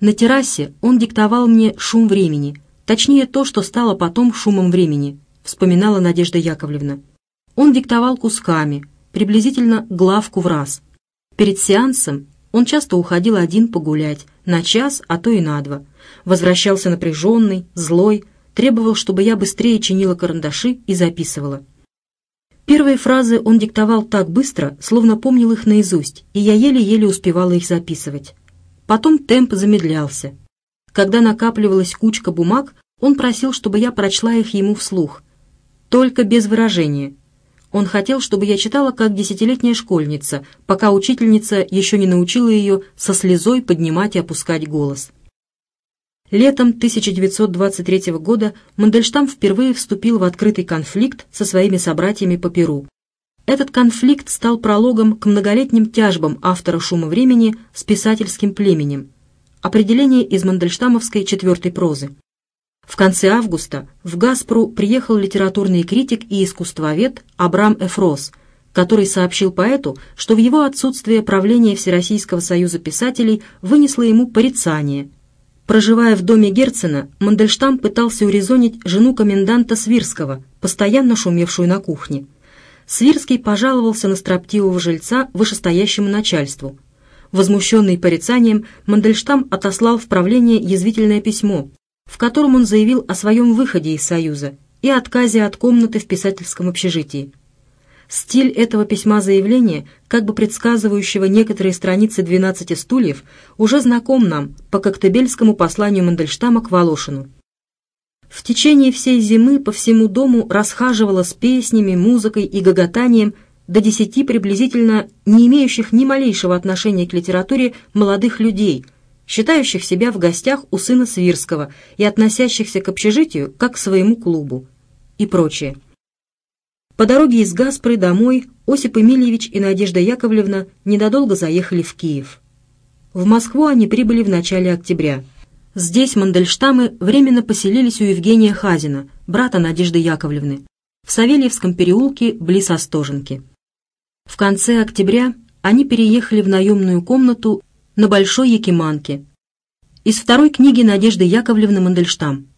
На террасе он диктовал мне «Шум времени», Точнее, то, что стало потом шумом времени, вспоминала Надежда Яковлевна. Он диктовал кусками, приблизительно главку в раз. Перед сеансом он часто уходил один погулять, на час, а то и на два. Возвращался напряженный, злой, требовал, чтобы я быстрее чинила карандаши и записывала. Первые фразы он диктовал так быстро, словно помнил их наизусть, и я еле-еле успевала их записывать. Потом темп замедлялся, когда накапливалась кучка бумаг, он просил, чтобы я прочла их ему вслух. Только без выражения. Он хотел, чтобы я читала как десятилетняя школьница, пока учительница еще не научила ее со слезой поднимать и опускать голос. Летом 1923 года Мандельштам впервые вступил в открытый конфликт со своими собратьями по Перу. Этот конфликт стал прологом к многолетним тяжбам автора «Шума времени» с писательским племенем – Определение из Мандельштамовской четвертой прозы. В конце августа в «Газпру» приехал литературный критик и искусствовед Абрам Эфрос, который сообщил поэту, что в его отсутствие правление Всероссийского союза писателей вынесло ему порицание. Проживая в доме Герцена, Мандельштам пытался урезонить жену коменданта Свирского, постоянно шумевшую на кухне. Свирский пожаловался на строптивого жильца вышестоящему начальству – возмущенный порицанием, Мандельштам отослал в правление язвительное письмо, в котором он заявил о своем выходе из Союза и отказе от комнаты в писательском общежитии. Стиль этого письма-заявления, как бы предсказывающего некоторые страницы «12 стульев», уже знаком нам по коктебельскому посланию Мандельштама к Волошину. В течение всей зимы по всему дому расхаживала с песнями, музыкой и гоготанием – до 10 приблизительно не имеющих ни малейшего отношения к литературе молодых людей, считающих себя в гостях у сына Свирского и относящихся к общежитию как к своему клубу и прочее. По дороге из Гаспры домой Осип Эмильевич и Надежда Яковлевна недолго заехали в Киев. В Москву они прибыли в начале октября. Здесь Мандельштамы временно поселились у Евгения Хазина, брата Надежды Яковлевны, в Савельевском переулке близ Остоженки. В конце октября они переехали в наемную комнату на Большой Якиманке. Из второй книги Надежды Яковлевны Мандельштам.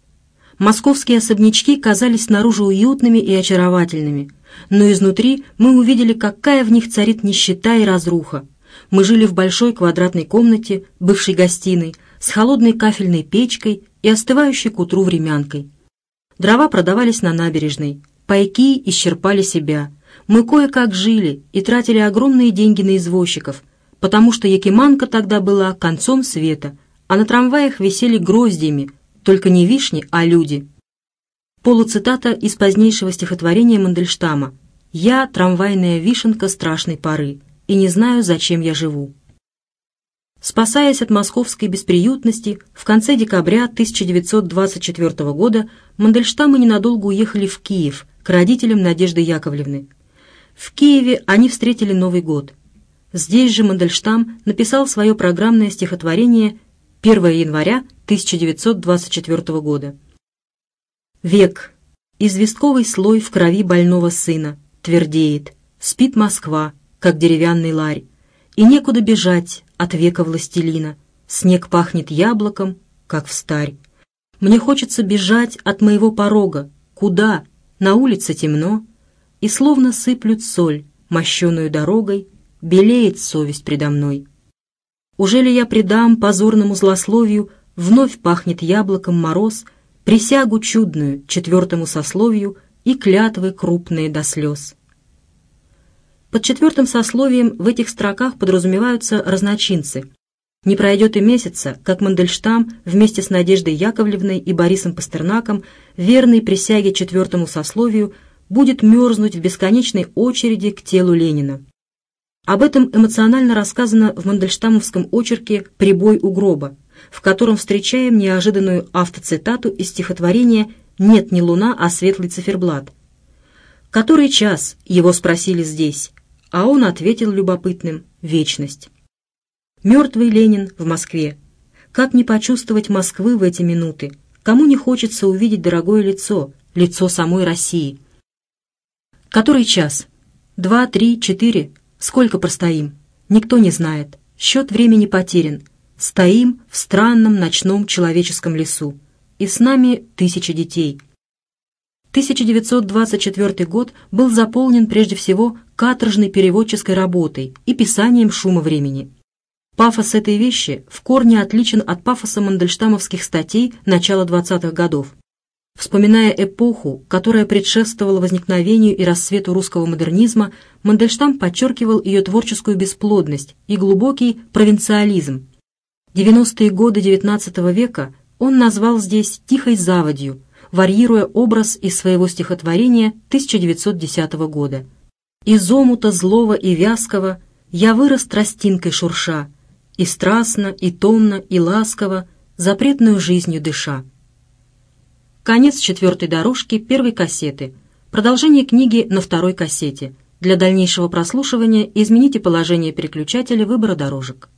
Московские особнячки казались снаружи уютными и очаровательными, но изнутри мы увидели, какая в них царит нищета и разруха. Мы жили в большой квадратной комнате, бывшей гостиной, с холодной кафельной печкой и остывающей к утру времянкой. Дрова продавались на набережной, пайки исчерпали себя – мы кое-как жили и тратили огромные деньги на извозчиков, потому что Якиманка тогда была концом света, а на трамваях висели гроздьями, только не вишни, а люди. Полуцитата из позднейшего стихотворения Мандельштама «Я – трамвайная вишенка страшной поры, и не знаю, зачем я живу». Спасаясь от московской бесприютности, в конце декабря 1924 года Мандельштамы ненадолго уехали в Киев к родителям Надежды Яковлевны, в Киеве они встретили Новый год. Здесь же Мандельштам написал свое программное стихотворение 1 января 1924 года. «Век. Известковый слой в крови больного сына. Твердеет. Спит Москва, как деревянный ларь. И некуда бежать от века властелина. Снег пахнет яблоком, как в старь. Мне хочется бежать от моего порога. Куда? На улице темно, и словно сыплют соль, мощеную дорогой, белеет совесть предо мной. Уже ли я предам позорному злословию, вновь пахнет яблоком мороз, присягу чудную четвертому сословию и клятвы крупные до слез? Под четвертым сословием в этих строках подразумеваются разночинцы. Не пройдет и месяца, как Мандельштам вместе с Надеждой Яковлевной и Борисом Пастернаком верной присяге четвертому сословию – будет мерзнуть в бесконечной очереди к телу Ленина. Об этом эмоционально рассказано в мандельштамовском очерке «Прибой у гроба», в котором встречаем неожиданную автоцитату из стихотворения «Нет не луна, а светлый циферблат». «Который час?» — его спросили здесь, а он ответил любопытным «Вечность». Мертвый Ленин в Москве. Как не почувствовать Москвы в эти минуты? Кому не хочется увидеть дорогое лицо, лицо самой России — Который час? Два, три, четыре? Сколько простоим? Никто не знает. Счет времени потерян. Стоим в странном ночном человеческом лесу. И с нами тысячи детей. 1924 год был заполнен прежде всего каторжной переводческой работой и писанием шума времени. Пафос этой вещи в корне отличен от пафоса мандельштамовских статей начала 20-х годов. Вспоминая эпоху, которая предшествовала возникновению и рассвету русского модернизма, Мандельштам подчеркивал ее творческую бесплодность и глубокий провинциализм. 90-е годы XIX века он назвал здесь «тихой заводью», варьируя образ из своего стихотворения 1910 года. «Из омута злого и вязкого я вырос тростинкой шурша, и страстно, и томно, и ласково, запретную жизнью дыша». Конец четвертой дорожки первой кассеты. Продолжение книги на второй кассете. Для дальнейшего прослушивания измените положение переключателя выбора дорожек.